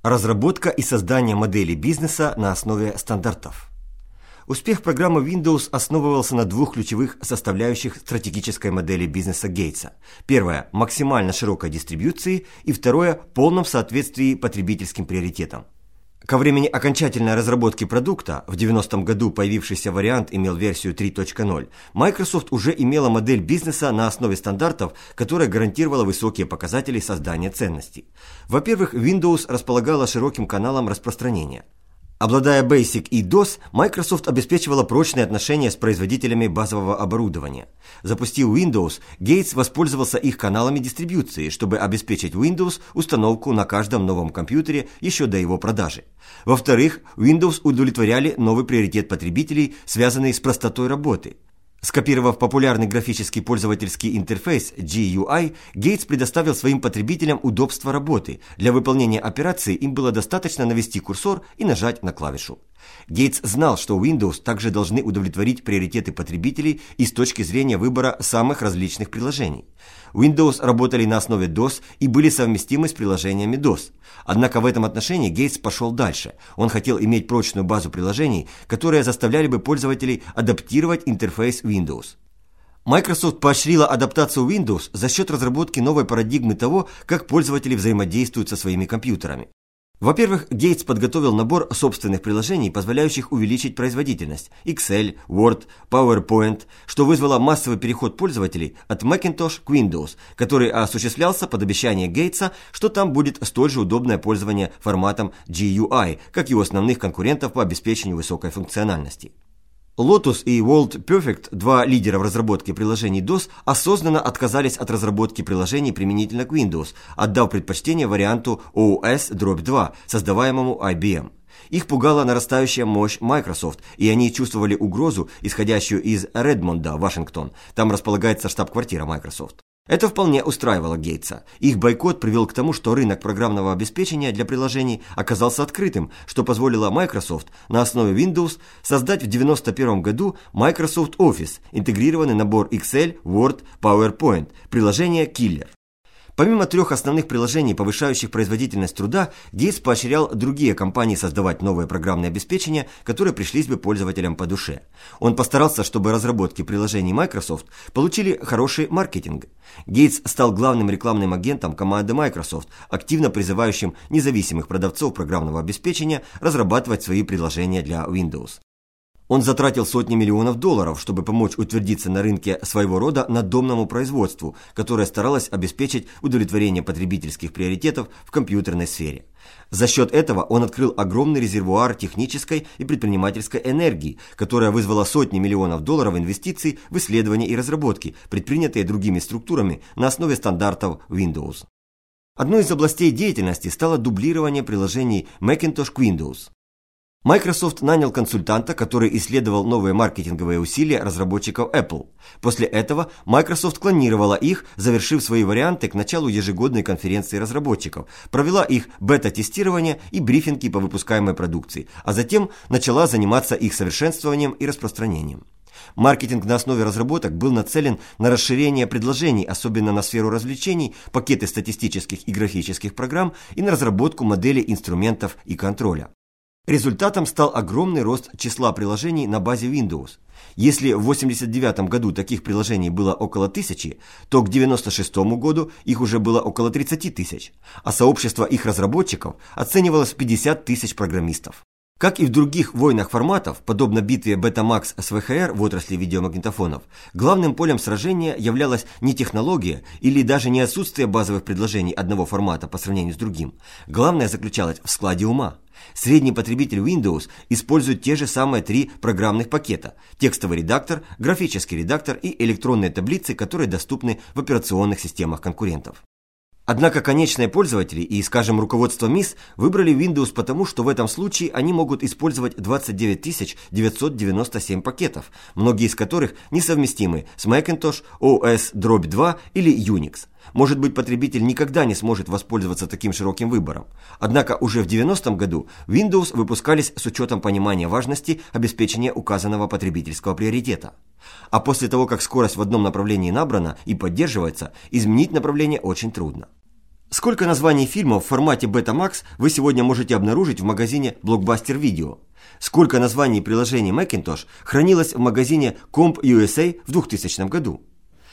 Разработка и создание модели бизнеса на основе стандартов – Успех программы Windows основывался на двух ключевых составляющих стратегической модели бизнеса Гейтса. Первое – максимально широкой дистрибьюции, и второе – полном соответствии потребительским приоритетам. Ко времени окончательной разработки продукта, в 90-м году появившийся вариант имел версию 3.0, Microsoft уже имела модель бизнеса на основе стандартов, которая гарантировала высокие показатели создания ценностей. Во-первых, Windows располагала широким каналом распространения – Обладая Basic и DOS, Microsoft обеспечивала прочные отношения с производителями базового оборудования. Запустив Windows, Гейтс воспользовался их каналами дистрибьюции, чтобы обеспечить Windows установку на каждом новом компьютере еще до его продажи. Во-вторых, Windows удовлетворяли новый приоритет потребителей, связанный с простотой работы. Скопировав популярный графический пользовательский интерфейс GUI, Гейтс предоставил своим потребителям удобство работы. Для выполнения операции им было достаточно навести курсор и нажать на клавишу. Гейтс знал, что Windows также должны удовлетворить приоритеты потребителей и с точки зрения выбора самых различных приложений. Windows работали на основе DOS и были совместимы с приложениями DOS. Однако в этом отношении Гейтс пошел дальше. Он хотел иметь прочную базу приложений, которые заставляли бы пользователей адаптировать интерфейс Windows. Microsoft поощрила адаптацию Windows за счет разработки новой парадигмы того, как пользователи взаимодействуют со своими компьютерами. Во-первых, Гейтс подготовил набор собственных приложений, позволяющих увеличить производительность – Excel, Word, PowerPoint, что вызвало массовый переход пользователей от Macintosh к Windows, который осуществлялся под обещание Гейтса, что там будет столь же удобное пользование форматом GUI, как и у основных конкурентов по обеспечению высокой функциональности. Lotus и World Perfect, два лидера в разработке приложений DOS, осознанно отказались от разработки приложений применительно к Windows, отдав предпочтение варианту OS 2, создаваемому IBM. Их пугала нарастающая мощь Microsoft, и они чувствовали угрозу, исходящую из Редмонда, Вашингтон. Там располагается штаб-квартира Microsoft. Это вполне устраивало Гейтса. Их бойкот привел к тому, что рынок программного обеспечения для приложений оказался открытым, что позволило Microsoft на основе Windows создать в 1991 году Microsoft Office, интегрированный набор Excel, Word, PowerPoint, приложение Killer. Помимо трех основных приложений, повышающих производительность труда, Гейтс поощрял другие компании создавать новое программное обеспечение, которые пришлись бы пользователям по душе. Он постарался, чтобы разработки приложений Microsoft получили хороший маркетинг. Гейтс стал главным рекламным агентом команды Microsoft, активно призывающим независимых продавцов программного обеспечения разрабатывать свои приложения для Windows. Он затратил сотни миллионов долларов, чтобы помочь утвердиться на рынке своего рода надомному производству, которое старалось обеспечить удовлетворение потребительских приоритетов в компьютерной сфере. За счет этого он открыл огромный резервуар технической и предпринимательской энергии, которая вызвала сотни миллионов долларов инвестиций в исследования и разработки, предпринятые другими структурами на основе стандартов Windows. Одной из областей деятельности стало дублирование приложений Macintosh к Windows. Microsoft нанял консультанта, который исследовал новые маркетинговые усилия разработчиков Apple. После этого Microsoft клонировала их, завершив свои варианты к началу ежегодной конференции разработчиков, провела их бета-тестирование и брифинги по выпускаемой продукции, а затем начала заниматься их совершенствованием и распространением. Маркетинг на основе разработок был нацелен на расширение предложений, особенно на сферу развлечений, пакеты статистических и графических программ и на разработку моделей инструментов и контроля. Результатом стал огромный рост числа приложений на базе Windows. Если в 1989 году таких приложений было около тысячи, то к 1996 году их уже было около 30 тысяч, а сообщество их разработчиков оценивалось в 50 тысяч программистов. Как и в других войнах форматов, подобно битве Betamax с ВХР в отрасли видеомагнитофонов, главным полем сражения являлась не технология или даже не отсутствие базовых предложений одного формата по сравнению с другим. Главное заключалось в складе ума. Средний потребитель Windows использует те же самые три программных пакета – текстовый редактор, графический редактор и электронные таблицы, которые доступны в операционных системах конкурентов. Однако конечные пользователи и, скажем, руководство МИС выбрали Windows потому, что в этом случае они могут использовать 29 997 пакетов, многие из которых несовместимы с Macintosh, OS Drop 2 или Unix. Может быть, потребитель никогда не сможет воспользоваться таким широким выбором. Однако уже в 90-м году Windows выпускались с учетом понимания важности обеспечения указанного потребительского приоритета. А после того, как скорость в одном направлении набрана и поддерживается, изменить направление очень трудно. Сколько названий фильмов в формате Betamax вы сегодня можете обнаружить в магазине Blockbuster Video? Сколько названий приложений Macintosh хранилось в магазине Comp USA в 2000 году?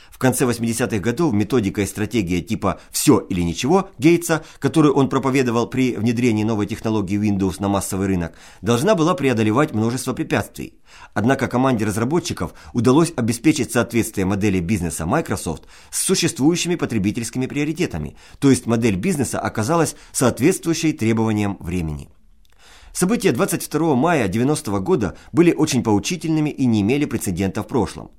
В конце 80-х годов методика и стратегия типа «все или ничего» Гейтса, которую он проповедовал при внедрении новой технологии Windows на массовый рынок, должна была преодолевать множество препятствий. Однако команде разработчиков удалось обеспечить соответствие модели бизнеса Microsoft с существующими потребительскими приоритетами, то есть модель бизнеса оказалась соответствующей требованиям времени. События 22 мая 90 -го года были очень поучительными и не имели прецедента в прошлом.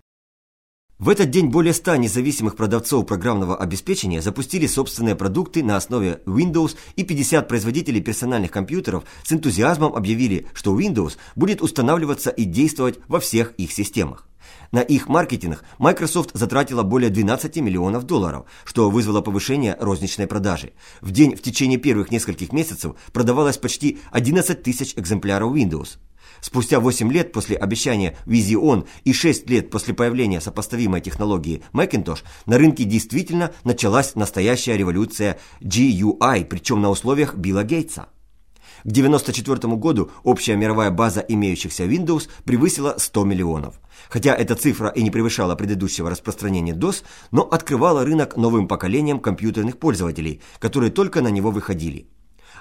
В этот день более 100 независимых продавцов программного обеспечения запустили собственные продукты на основе Windows и 50 производителей персональных компьютеров с энтузиазмом объявили, что Windows будет устанавливаться и действовать во всех их системах. На их маркетинг Microsoft затратила более 12 миллионов долларов, что вызвало повышение розничной продажи. В день в течение первых нескольких месяцев продавалось почти 11 тысяч экземпляров Windows. Спустя 8 лет после обещания Vision и 6 лет после появления сопоставимой технологии Macintosh на рынке действительно началась настоящая революция GUI, причем на условиях Билла Гейтса. К 1994 году общая мировая база имеющихся Windows превысила 100 миллионов. Хотя эта цифра и не превышала предыдущего распространения DOS, но открывала рынок новым поколениям компьютерных пользователей, которые только на него выходили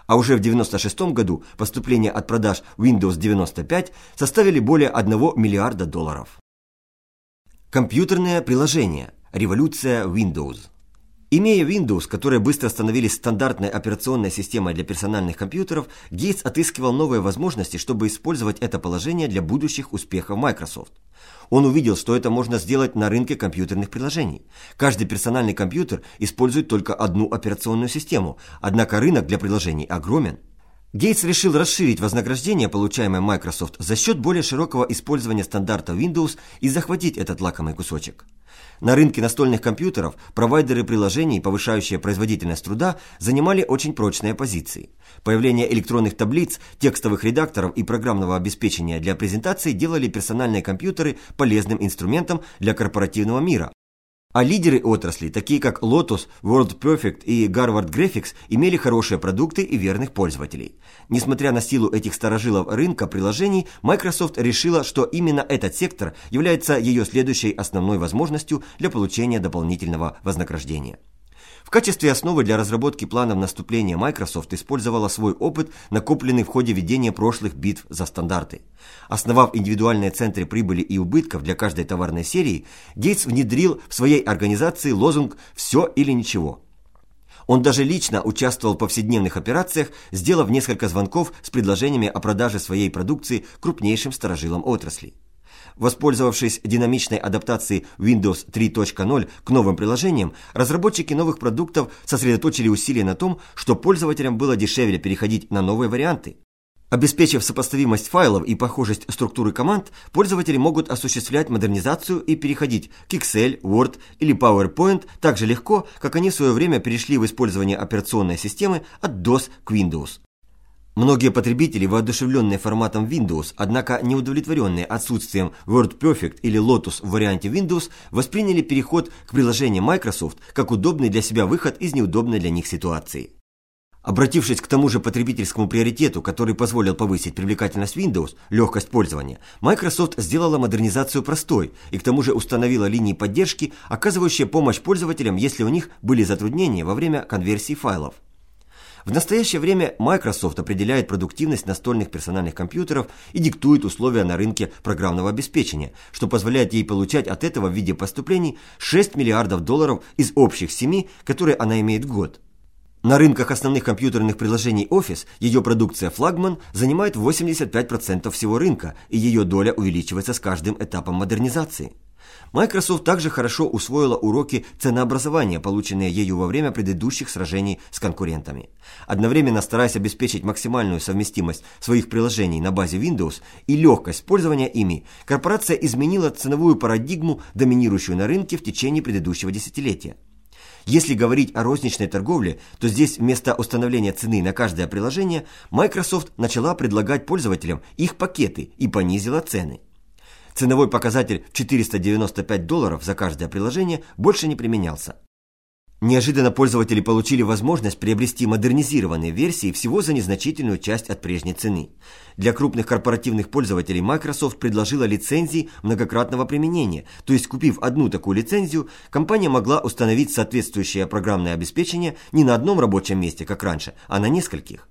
а уже в 1996 году поступления от продаж Windows 95 составили более 1 миллиарда долларов. Компьютерное приложение. Революция Windows. Имея Windows, которые быстро становились стандартной операционной системой для персональных компьютеров, Гейтс отыскивал новые возможности, чтобы использовать это положение для будущих успехов Microsoft. Он увидел, что это можно сделать на рынке компьютерных приложений. Каждый персональный компьютер использует только одну операционную систему, однако рынок для приложений огромен. Гейтс решил расширить вознаграждение, получаемое Microsoft, за счет более широкого использования стандарта Windows и захватить этот лакомый кусочек. На рынке настольных компьютеров провайдеры приложений, повышающие производительность труда, занимали очень прочные позиции. Появление электронных таблиц, текстовых редакторов и программного обеспечения для презентаций делали персональные компьютеры полезным инструментом для корпоративного мира, а лидеры отрасли, такие как Lotus, World Perfect и Harvard Graphics, имели хорошие продукты и верных пользователей. Несмотря на силу этих старожилов рынка приложений, Microsoft решила, что именно этот сектор является ее следующей основной возможностью для получения дополнительного вознаграждения. В качестве основы для разработки планов наступления Microsoft использовала свой опыт, накопленный в ходе ведения прошлых битв за стандарты. Основав индивидуальные центры прибыли и убытков для каждой товарной серии, Гейтс внедрил в своей организации лозунг «все или ничего». Он даже лично участвовал в повседневных операциях, сделав несколько звонков с предложениями о продаже своей продукции крупнейшим сторожилам отрасли. Воспользовавшись динамичной адаптацией Windows 3.0 к новым приложениям, разработчики новых продуктов сосредоточили усилия на том, что пользователям было дешевле переходить на новые варианты. Обеспечив сопоставимость файлов и похожесть структуры команд, пользователи могут осуществлять модернизацию и переходить к Excel, Word или PowerPoint так же легко, как они в свое время перешли в использование операционной системы от DOS к Windows. Многие потребители, воодушевленные форматом Windows, однако не удовлетворенные отсутствием WordPerfect или Lotus в варианте Windows, восприняли переход к приложению Microsoft как удобный для себя выход из неудобной для них ситуации. Обратившись к тому же потребительскому приоритету, который позволил повысить привлекательность Windows, легкость пользования, Microsoft сделала модернизацию простой и к тому же установила линии поддержки, оказывающие помощь пользователям, если у них были затруднения во время конверсии файлов. В настоящее время Microsoft определяет продуктивность настольных персональных компьютеров и диктует условия на рынке программного обеспечения, что позволяет ей получать от этого в виде поступлений 6 миллиардов долларов из общих 7, которые она имеет в год. На рынках основных компьютерных приложений Office ее продукция флагман занимает 85% всего рынка, и ее доля увеличивается с каждым этапом модернизации. Microsoft также хорошо усвоила уроки ценообразования, полученные ею во время предыдущих сражений с конкурентами. Одновременно стараясь обеспечить максимальную совместимость своих приложений на базе Windows и легкость пользования ими, корпорация изменила ценовую парадигму, доминирующую на рынке в течение предыдущего десятилетия. Если говорить о розничной торговле, то здесь вместо установления цены на каждое приложение Microsoft начала предлагать пользователям их пакеты и понизила цены. Ценовой показатель в 495 долларов за каждое приложение больше не применялся. Неожиданно пользователи получили возможность приобрести модернизированные версии всего за незначительную часть от прежней цены. Для крупных корпоративных пользователей Microsoft предложила лицензии многократного применения, то есть купив одну такую лицензию, компания могла установить соответствующее программное обеспечение не на одном рабочем месте, как раньше, а на нескольких.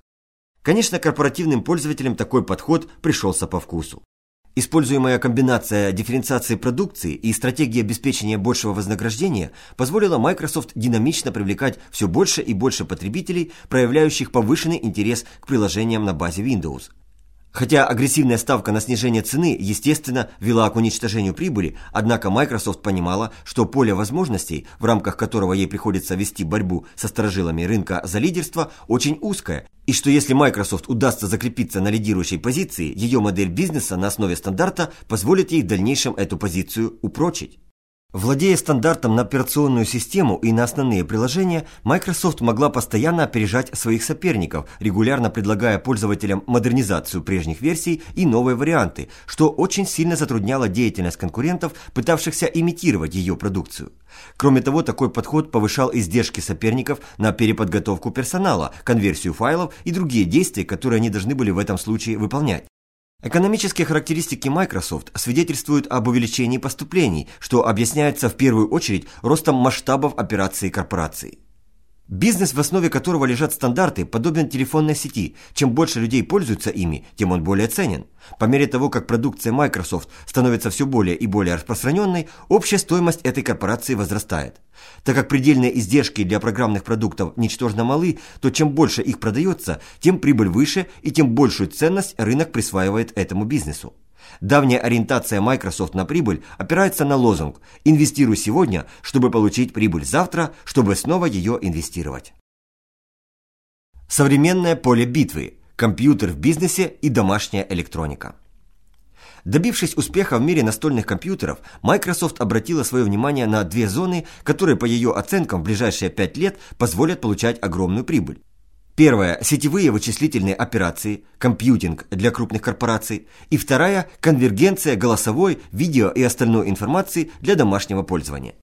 Конечно, корпоративным пользователям такой подход пришелся по вкусу. Используемая комбинация дифференциации продукции и стратегии обеспечения большего вознаграждения позволила Microsoft динамично привлекать все больше и больше потребителей, проявляющих повышенный интерес к приложениям на базе Windows. Хотя агрессивная ставка на снижение цены, естественно, вела к уничтожению прибыли, однако Microsoft понимала, что поле возможностей, в рамках которого ей приходится вести борьбу со сторожилами рынка за лидерство, очень узкое, и что если Microsoft удастся закрепиться на лидирующей позиции, ее модель бизнеса на основе стандарта позволит ей в дальнейшем эту позицию упрочить. Владея стандартом на операционную систему и на основные приложения, Microsoft могла постоянно опережать своих соперников, регулярно предлагая пользователям модернизацию прежних версий и новые варианты, что очень сильно затрудняло деятельность конкурентов, пытавшихся имитировать ее продукцию. Кроме того, такой подход повышал издержки соперников на переподготовку персонала, конверсию файлов и другие действия, которые они должны были в этом случае выполнять. Экономические характеристики Microsoft свидетельствуют об увеличении поступлений, что объясняется в первую очередь ростом масштабов операций корпорации. Бизнес, в основе которого лежат стандарты, подобен телефонной сети. Чем больше людей пользуются ими, тем он более ценен. По мере того, как продукция Microsoft становится все более и более распространенной, общая стоимость этой корпорации возрастает. Так как предельные издержки для программных продуктов ничтожно малы, то чем больше их продается, тем прибыль выше и тем большую ценность рынок присваивает этому бизнесу. Давняя ориентация Microsoft на прибыль опирается на лозунг «Инвестируй сегодня, чтобы получить прибыль завтра, чтобы снова ее инвестировать». Современное поле битвы – компьютер в бизнесе и домашняя электроника. Добившись успеха в мире настольных компьютеров, Microsoft обратила свое внимание на две зоны, которые, по ее оценкам, в ближайшие пять лет позволят получать огромную прибыль. Первая – сетевые вычислительные операции, компьютинг для крупных корпораций. И вторая – конвергенция голосовой, видео и остальной информации для домашнего пользования.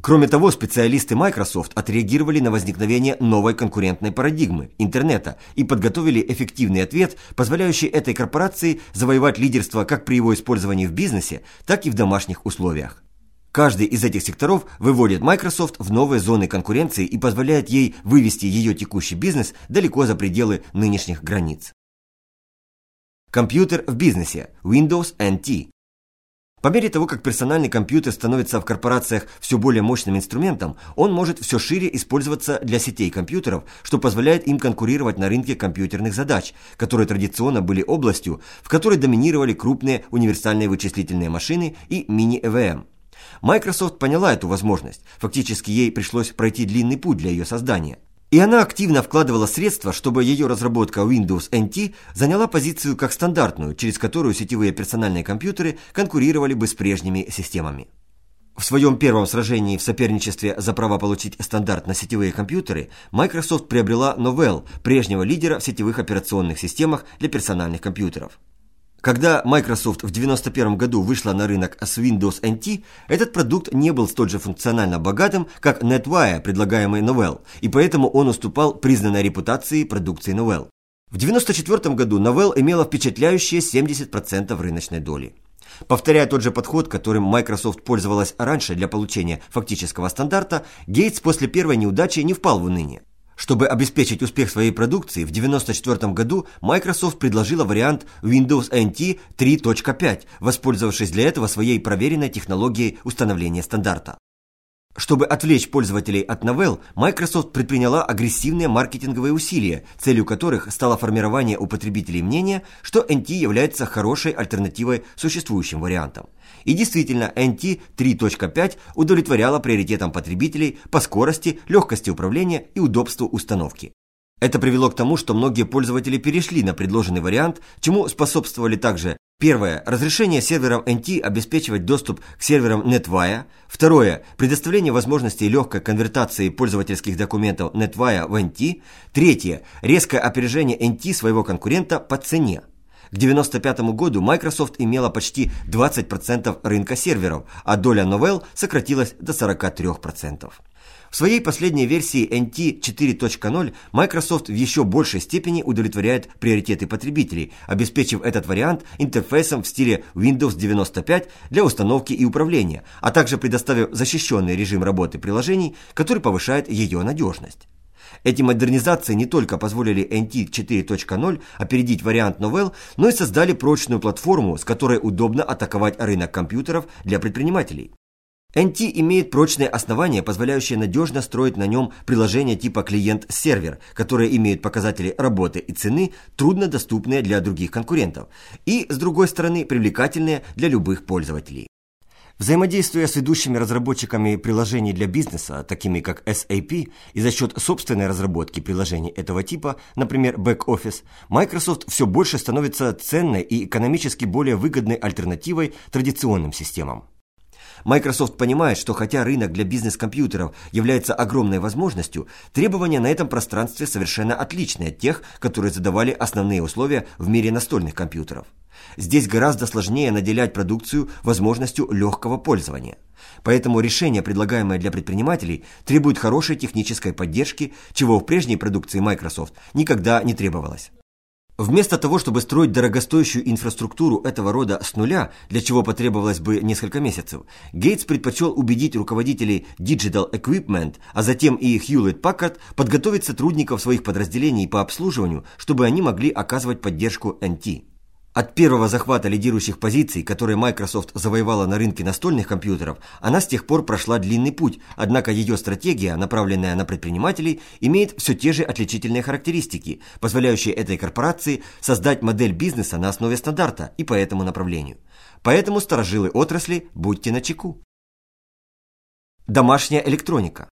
Кроме того, специалисты Microsoft отреагировали на возникновение новой конкурентной парадигмы – интернета и подготовили эффективный ответ, позволяющий этой корпорации завоевать лидерство как при его использовании в бизнесе, так и в домашних условиях. Каждый из этих секторов выводит Microsoft в новые зоны конкуренции и позволяет ей вывести ее текущий бизнес далеко за пределы нынешних границ. Компьютер в бизнесе Windows NT по мере того, как персональный компьютер становится в корпорациях все более мощным инструментом, он может все шире использоваться для сетей компьютеров, что позволяет им конкурировать на рынке компьютерных задач, которые традиционно были областью, в которой доминировали крупные универсальные вычислительные машины и мини-ЭВМ. Microsoft поняла эту возможность, фактически ей пришлось пройти длинный путь для ее создания. И она активно вкладывала средства, чтобы ее разработка Windows NT заняла позицию как стандартную, через которую сетевые персональные компьютеры конкурировали бы с прежними системами. В своем первом сражении в соперничестве за право получить стандарт на сетевые компьютеры Microsoft приобрела Novell, прежнего лидера в сетевых операционных системах для персональных компьютеров. Когда Microsoft в 1991 году вышла на рынок с Windows NT, этот продукт не был столь же функционально богатым, как NetWire, предлагаемый Novell, и поэтому он уступал признанной репутации продукции Novell. В 1994 году Novell имела впечатляющие 70% рыночной доли. Повторяя тот же подход, которым Microsoft пользовалась раньше для получения фактического стандарта, Гейтс после первой неудачи не впал в уныние. Чтобы обеспечить успех своей продукции, в 1994 году Microsoft предложила вариант Windows NT 3.5, воспользовавшись для этого своей проверенной технологией установления стандарта. Чтобы отвлечь пользователей от новелл, Microsoft предприняла агрессивные маркетинговые усилия, целью которых стало формирование у потребителей мнения, что NT является хорошей альтернативой существующим вариантам. И действительно, NT 3.5 удовлетворяла приоритетам потребителей по скорости, легкости управления и удобству установки. Это привело к тому, что многие пользователи перешли на предложенный вариант, чему способствовали также Первое. Разрешение серверам NT обеспечивать доступ к серверам NetWire. Второе. Предоставление возможности легкой конвертации пользовательских документов NetWire в NT. Третье. Резкое опережение NT своего конкурента по цене. К 1995 году Microsoft имела почти 20% рынка серверов, а доля Novell сократилась до 43%. В своей последней версии NT 4.0 Microsoft в еще большей степени удовлетворяет приоритеты потребителей, обеспечив этот вариант интерфейсом в стиле Windows 95 для установки и управления, а также предоставив защищенный режим работы приложений, который повышает ее надежность. Эти модернизации не только позволили NT 4.0 опередить вариант Novell, но и создали прочную платформу, с которой удобно атаковать рынок компьютеров для предпринимателей. NT имеет прочные основания, позволяющие надежно строить на нем приложения типа клиент-сервер, которые имеют показатели работы и цены, трудно доступные для других конкурентов, и, с другой стороны, привлекательные для любых пользователей. Взаимодействуя с ведущими разработчиками приложений для бизнеса, такими как SAP, и за счет собственной разработки приложений этого типа, например, Back-Office, Microsoft все больше становится ценной и экономически более выгодной альтернативой традиционным системам. Microsoft понимает, что хотя рынок для бизнес-компьютеров является огромной возможностью, требования на этом пространстве совершенно отличны от тех, которые задавали основные условия в мире настольных компьютеров. Здесь гораздо сложнее наделять продукцию возможностью легкого пользования. Поэтому решение, предлагаемое для предпринимателей, требует хорошей технической поддержки, чего в прежней продукции Microsoft никогда не требовалось. Вместо того, чтобы строить дорогостоящую инфраструктуру этого рода с нуля, для чего потребовалось бы несколько месяцев, Гейтс предпочел убедить руководителей Digital Equipment, а затем и Hewlett Packard подготовить сотрудников своих подразделений по обслуживанию, чтобы они могли оказывать поддержку NT. От первого захвата лидирующих позиций, которые Microsoft завоевала на рынке настольных компьютеров, она с тех пор прошла длинный путь, однако ее стратегия, направленная на предпринимателей, имеет все те же отличительные характеристики, позволяющие этой корпорации создать модель бизнеса на основе стандарта и по этому направлению. Поэтому сторожилы отрасли, будьте начеку. Домашняя электроника.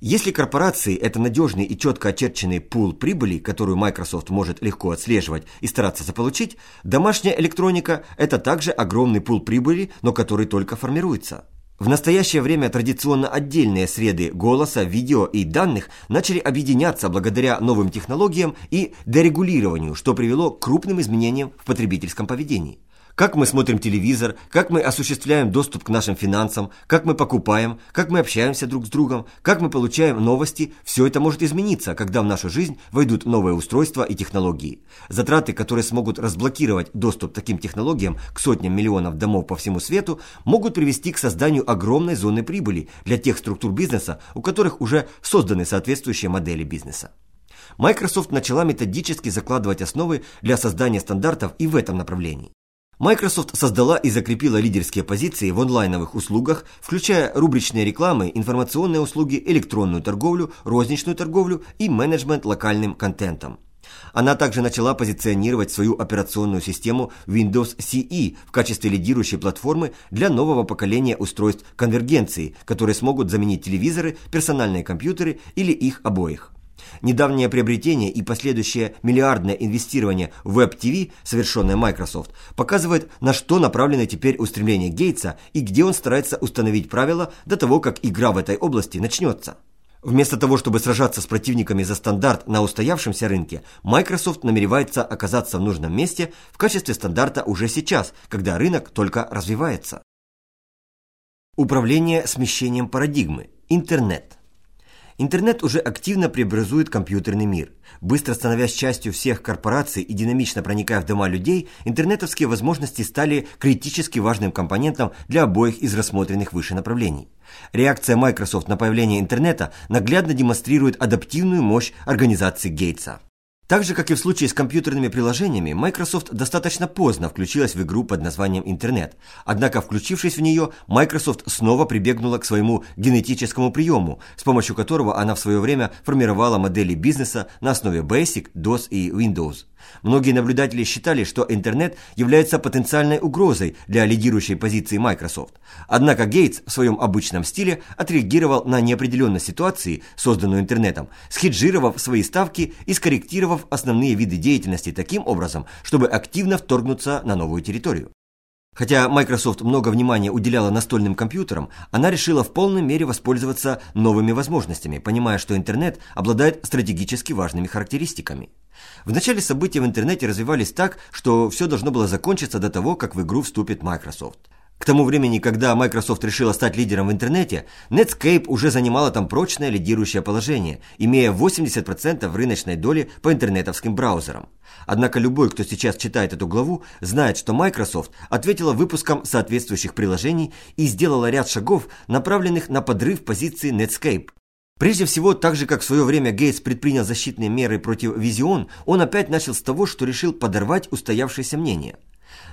Если корпорации – это надежный и четко очерченный пул прибыли, которую Microsoft может легко отслеживать и стараться заполучить, домашняя электроника – это также огромный пул прибыли, но который только формируется. В настоящее время традиционно отдельные среды голоса, видео и данных начали объединяться благодаря новым технологиям и дерегулированию, что привело к крупным изменениям в потребительском поведении как мы смотрим телевизор, как мы осуществляем доступ к нашим финансам, как мы покупаем, как мы общаемся друг с другом, как мы получаем новости, все это может измениться, когда в нашу жизнь войдут новые устройства и технологии. Затраты, которые смогут разблокировать доступ к таким технологиям к сотням миллионов домов по всему свету, могут привести к созданию огромной зоны прибыли для тех структур бизнеса, у которых уже созданы соответствующие модели бизнеса. Microsoft начала методически закладывать основы для создания стандартов и в этом направлении. Microsoft создала и закрепила лидерские позиции в онлайновых услугах, включая рубричные рекламы, информационные услуги, электронную торговлю, розничную торговлю и менеджмент локальным контентом. Она также начала позиционировать свою операционную систему Windows CE в качестве лидирующей платформы для нового поколения устройств конвергенции, которые смогут заменить телевизоры, персональные компьютеры или их обоих. Недавнее приобретение и последующее миллиардное инвестирование в Web TV, совершенное Microsoft, показывает, на что направлено теперь устремление Гейтса и где он старается установить правила до того, как игра в этой области начнется. Вместо того, чтобы сражаться с противниками за стандарт на устоявшемся рынке, Microsoft намеревается оказаться в нужном месте в качестве стандарта уже сейчас, когда рынок только развивается. Управление смещением парадигмы. Интернет. Интернет уже активно преобразует компьютерный мир. Быстро становясь частью всех корпораций и динамично проникая в дома людей, интернетовские возможности стали критически важным компонентом для обоих из рассмотренных выше направлений. Реакция Microsoft на появление интернета наглядно демонстрирует адаптивную мощь организации Гейтса. Так же, как и в случае с компьютерными приложениями, Microsoft достаточно поздно включилась в игру под названием интернет. Однако, включившись в нее, Microsoft снова прибегнула к своему генетическому приему, с помощью которого она в свое время формировала модели бизнеса на основе Basic, DOS и Windows. Многие наблюдатели считали, что интернет является потенциальной угрозой для лидирующей позиции Microsoft. Однако Гейтс в своем обычном стиле отреагировал на неопределенность ситуации, созданную интернетом, схеджировав свои ставки и скорректировав основные виды деятельности таким образом, чтобы активно вторгнуться на новую территорию. Хотя Microsoft много внимания уделяла настольным компьютерам, она решила в полной мере воспользоваться новыми возможностями, понимая, что интернет обладает стратегически важными характеристиками. Вначале события в интернете развивались так, что все должно было закончиться до того, как в игру вступит Microsoft. К тому времени, когда Microsoft решила стать лидером в интернете, Netscape уже занимала там прочное лидирующее положение, имея 80% рыночной доли по интернетовским браузерам. Однако любой, кто сейчас читает эту главу, знает, что Microsoft ответила выпуском соответствующих приложений и сделала ряд шагов, направленных на подрыв позиции Netscape. Прежде всего, так же как в свое время Гейтс предпринял защитные меры против Vision, он опять начал с того, что решил подорвать устоявшееся мнение –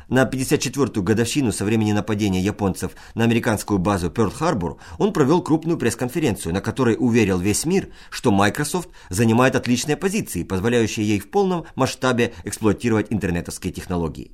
на 54-ю годовщину со времени нападения японцев на американскую базу Пёрл-Харбор он провел крупную пресс-конференцию, на которой уверил весь мир, что Microsoft занимает отличные позиции, позволяющие ей в полном масштабе эксплуатировать интернетовские технологии.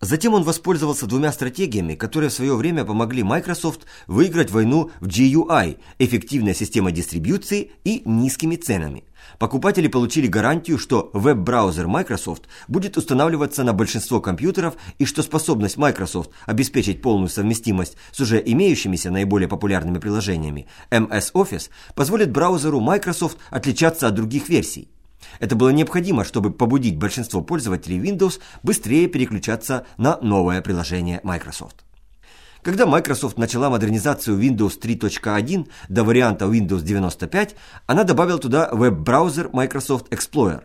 Затем он воспользовался двумя стратегиями, которые в свое время помогли Microsoft выиграть войну в GUI – эффективная система дистрибьюции и низкими ценами. Покупатели получили гарантию, что веб-браузер Microsoft будет устанавливаться на большинство компьютеров и что способность Microsoft обеспечить полную совместимость с уже имеющимися наиболее популярными приложениями MS Office позволит браузеру Microsoft отличаться от других версий. Это было необходимо, чтобы побудить большинство пользователей Windows быстрее переключаться на новое приложение Microsoft. Когда Microsoft начала модернизацию Windows 3.1 до варианта Windows 95, она добавила туда веб-браузер Microsoft Explorer.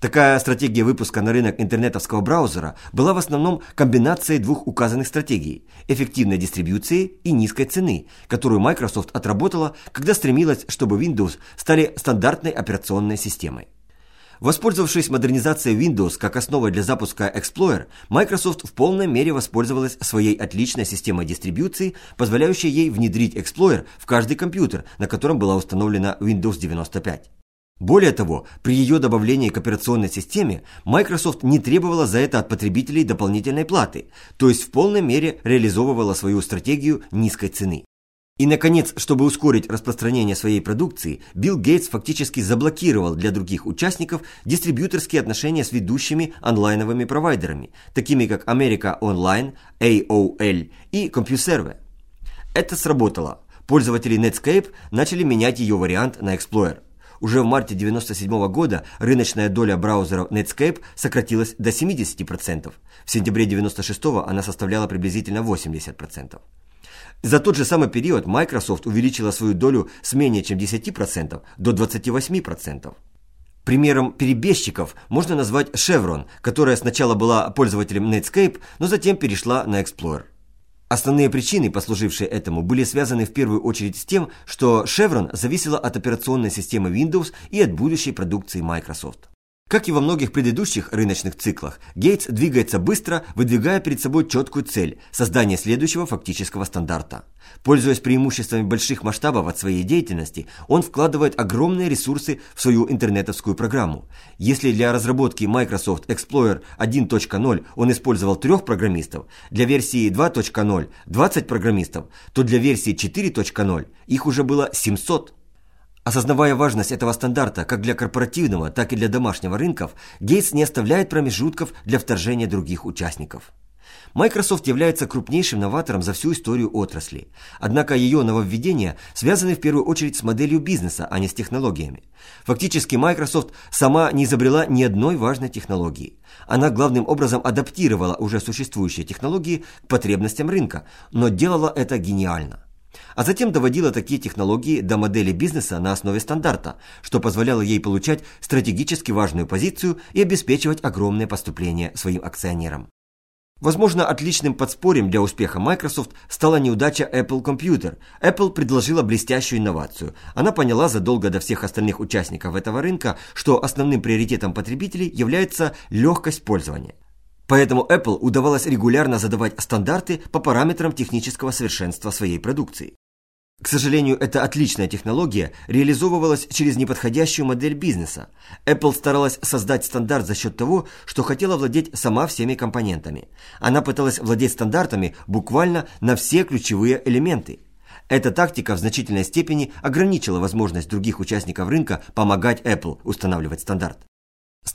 Такая стратегия выпуска на рынок интернетовского браузера была в основном комбинацией двух указанных стратегий – эффективной дистрибьюции и низкой цены, которую Microsoft отработала, когда стремилась, чтобы Windows стали стандартной операционной системой. Воспользовавшись модернизацией Windows как основой для запуска Explorer, Microsoft в полной мере воспользовалась своей отличной системой дистрибьюции, позволяющей ей внедрить Explorer в каждый компьютер, на котором была установлена Windows 95. Более того, при ее добавлении к операционной системе Microsoft не требовала за это от потребителей дополнительной платы, то есть в полной мере реализовывала свою стратегию низкой цены. И, наконец, чтобы ускорить распространение своей продукции, Билл Гейтс фактически заблокировал для других участников дистрибьюторские отношения с ведущими онлайновыми провайдерами, такими как America Online, AOL и CompuServe. Это сработало. Пользователи Netscape начали менять ее вариант на Explorer. Уже в марте 1997 года рыночная доля браузеров Netscape сократилась до 70%. В сентябре 1996 она составляла приблизительно 80%. За тот же самый период Microsoft увеличила свою долю с менее чем 10% до 28%. Примером перебежчиков можно назвать Chevron, которая сначала была пользователем Netscape, но затем перешла на Explorer. Основные причины, послужившие этому, были связаны в первую очередь с тем, что Chevron зависела от операционной системы Windows и от будущей продукции Microsoft. Как и во многих предыдущих рыночных циклах, Гейтс двигается быстро, выдвигая перед собой четкую цель – создание следующего фактического стандарта. Пользуясь преимуществами больших масштабов от своей деятельности, он вкладывает огромные ресурсы в свою интернетовскую программу. Если для разработки Microsoft Explorer 1.0 он использовал трех программистов, для версии 2.0 – 20 программистов, то для версии 4.0 их уже было 700. Осознавая важность этого стандарта как для корпоративного, так и для домашнего рынков, Гейтс не оставляет промежутков для вторжения других участников. Microsoft является крупнейшим новатором за всю историю отрасли. Однако ее нововведения связаны в первую очередь с моделью бизнеса, а не с технологиями. Фактически Microsoft сама не изобрела ни одной важной технологии. Она главным образом адаптировала уже существующие технологии к потребностям рынка, но делала это гениально а затем доводила такие технологии до модели бизнеса на основе стандарта, что позволяло ей получать стратегически важную позицию и обеспечивать огромные поступления своим акционерам. Возможно, отличным подспорьем для успеха Microsoft стала неудача Apple Computer. Apple предложила блестящую инновацию. Она поняла задолго до всех остальных участников этого рынка, что основным приоритетом потребителей является легкость пользования. Поэтому Apple удавалось регулярно задавать стандарты по параметрам технического совершенства своей продукции. К сожалению, эта отличная технология реализовывалась через неподходящую модель бизнеса. Apple старалась создать стандарт за счет того, что хотела владеть сама всеми компонентами. Она пыталась владеть стандартами буквально на все ключевые элементы. Эта тактика в значительной степени ограничила возможность других участников рынка помогать Apple устанавливать стандарт.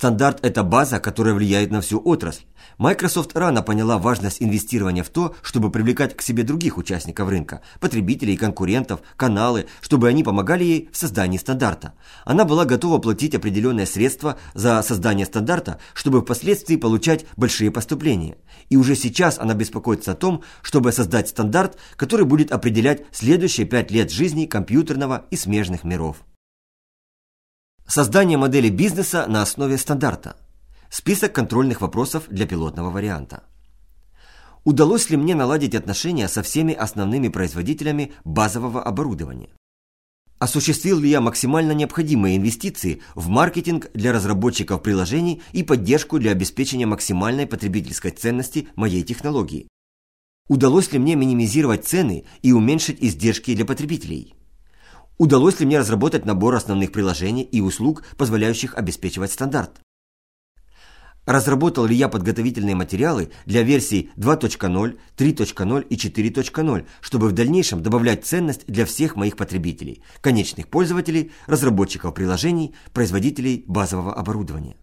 Стандарт – это база, которая влияет на всю отрасль. Microsoft рано поняла важность инвестирования в то, чтобы привлекать к себе других участников рынка, потребителей, конкурентов, каналы, чтобы они помогали ей в создании стандарта. Она была готова платить определенные средства за создание стандарта, чтобы впоследствии получать большие поступления. И уже сейчас она беспокоится о том, чтобы создать стандарт, который будет определять следующие пять лет жизни компьютерного и смежных миров. Создание модели бизнеса на основе стандарта. Список контрольных вопросов для пилотного варианта. Удалось ли мне наладить отношения со всеми основными производителями базового оборудования? Осуществил ли я максимально необходимые инвестиции в маркетинг для разработчиков приложений и поддержку для обеспечения максимальной потребительской ценности моей технологии? Удалось ли мне минимизировать цены и уменьшить издержки для потребителей? Удалось ли мне разработать набор основных приложений и услуг, позволяющих обеспечивать стандарт? Разработал ли я подготовительные материалы для версий 2.0, 3.0 и 4.0, чтобы в дальнейшем добавлять ценность для всех моих потребителей, конечных пользователей, разработчиков приложений, производителей базового оборудования?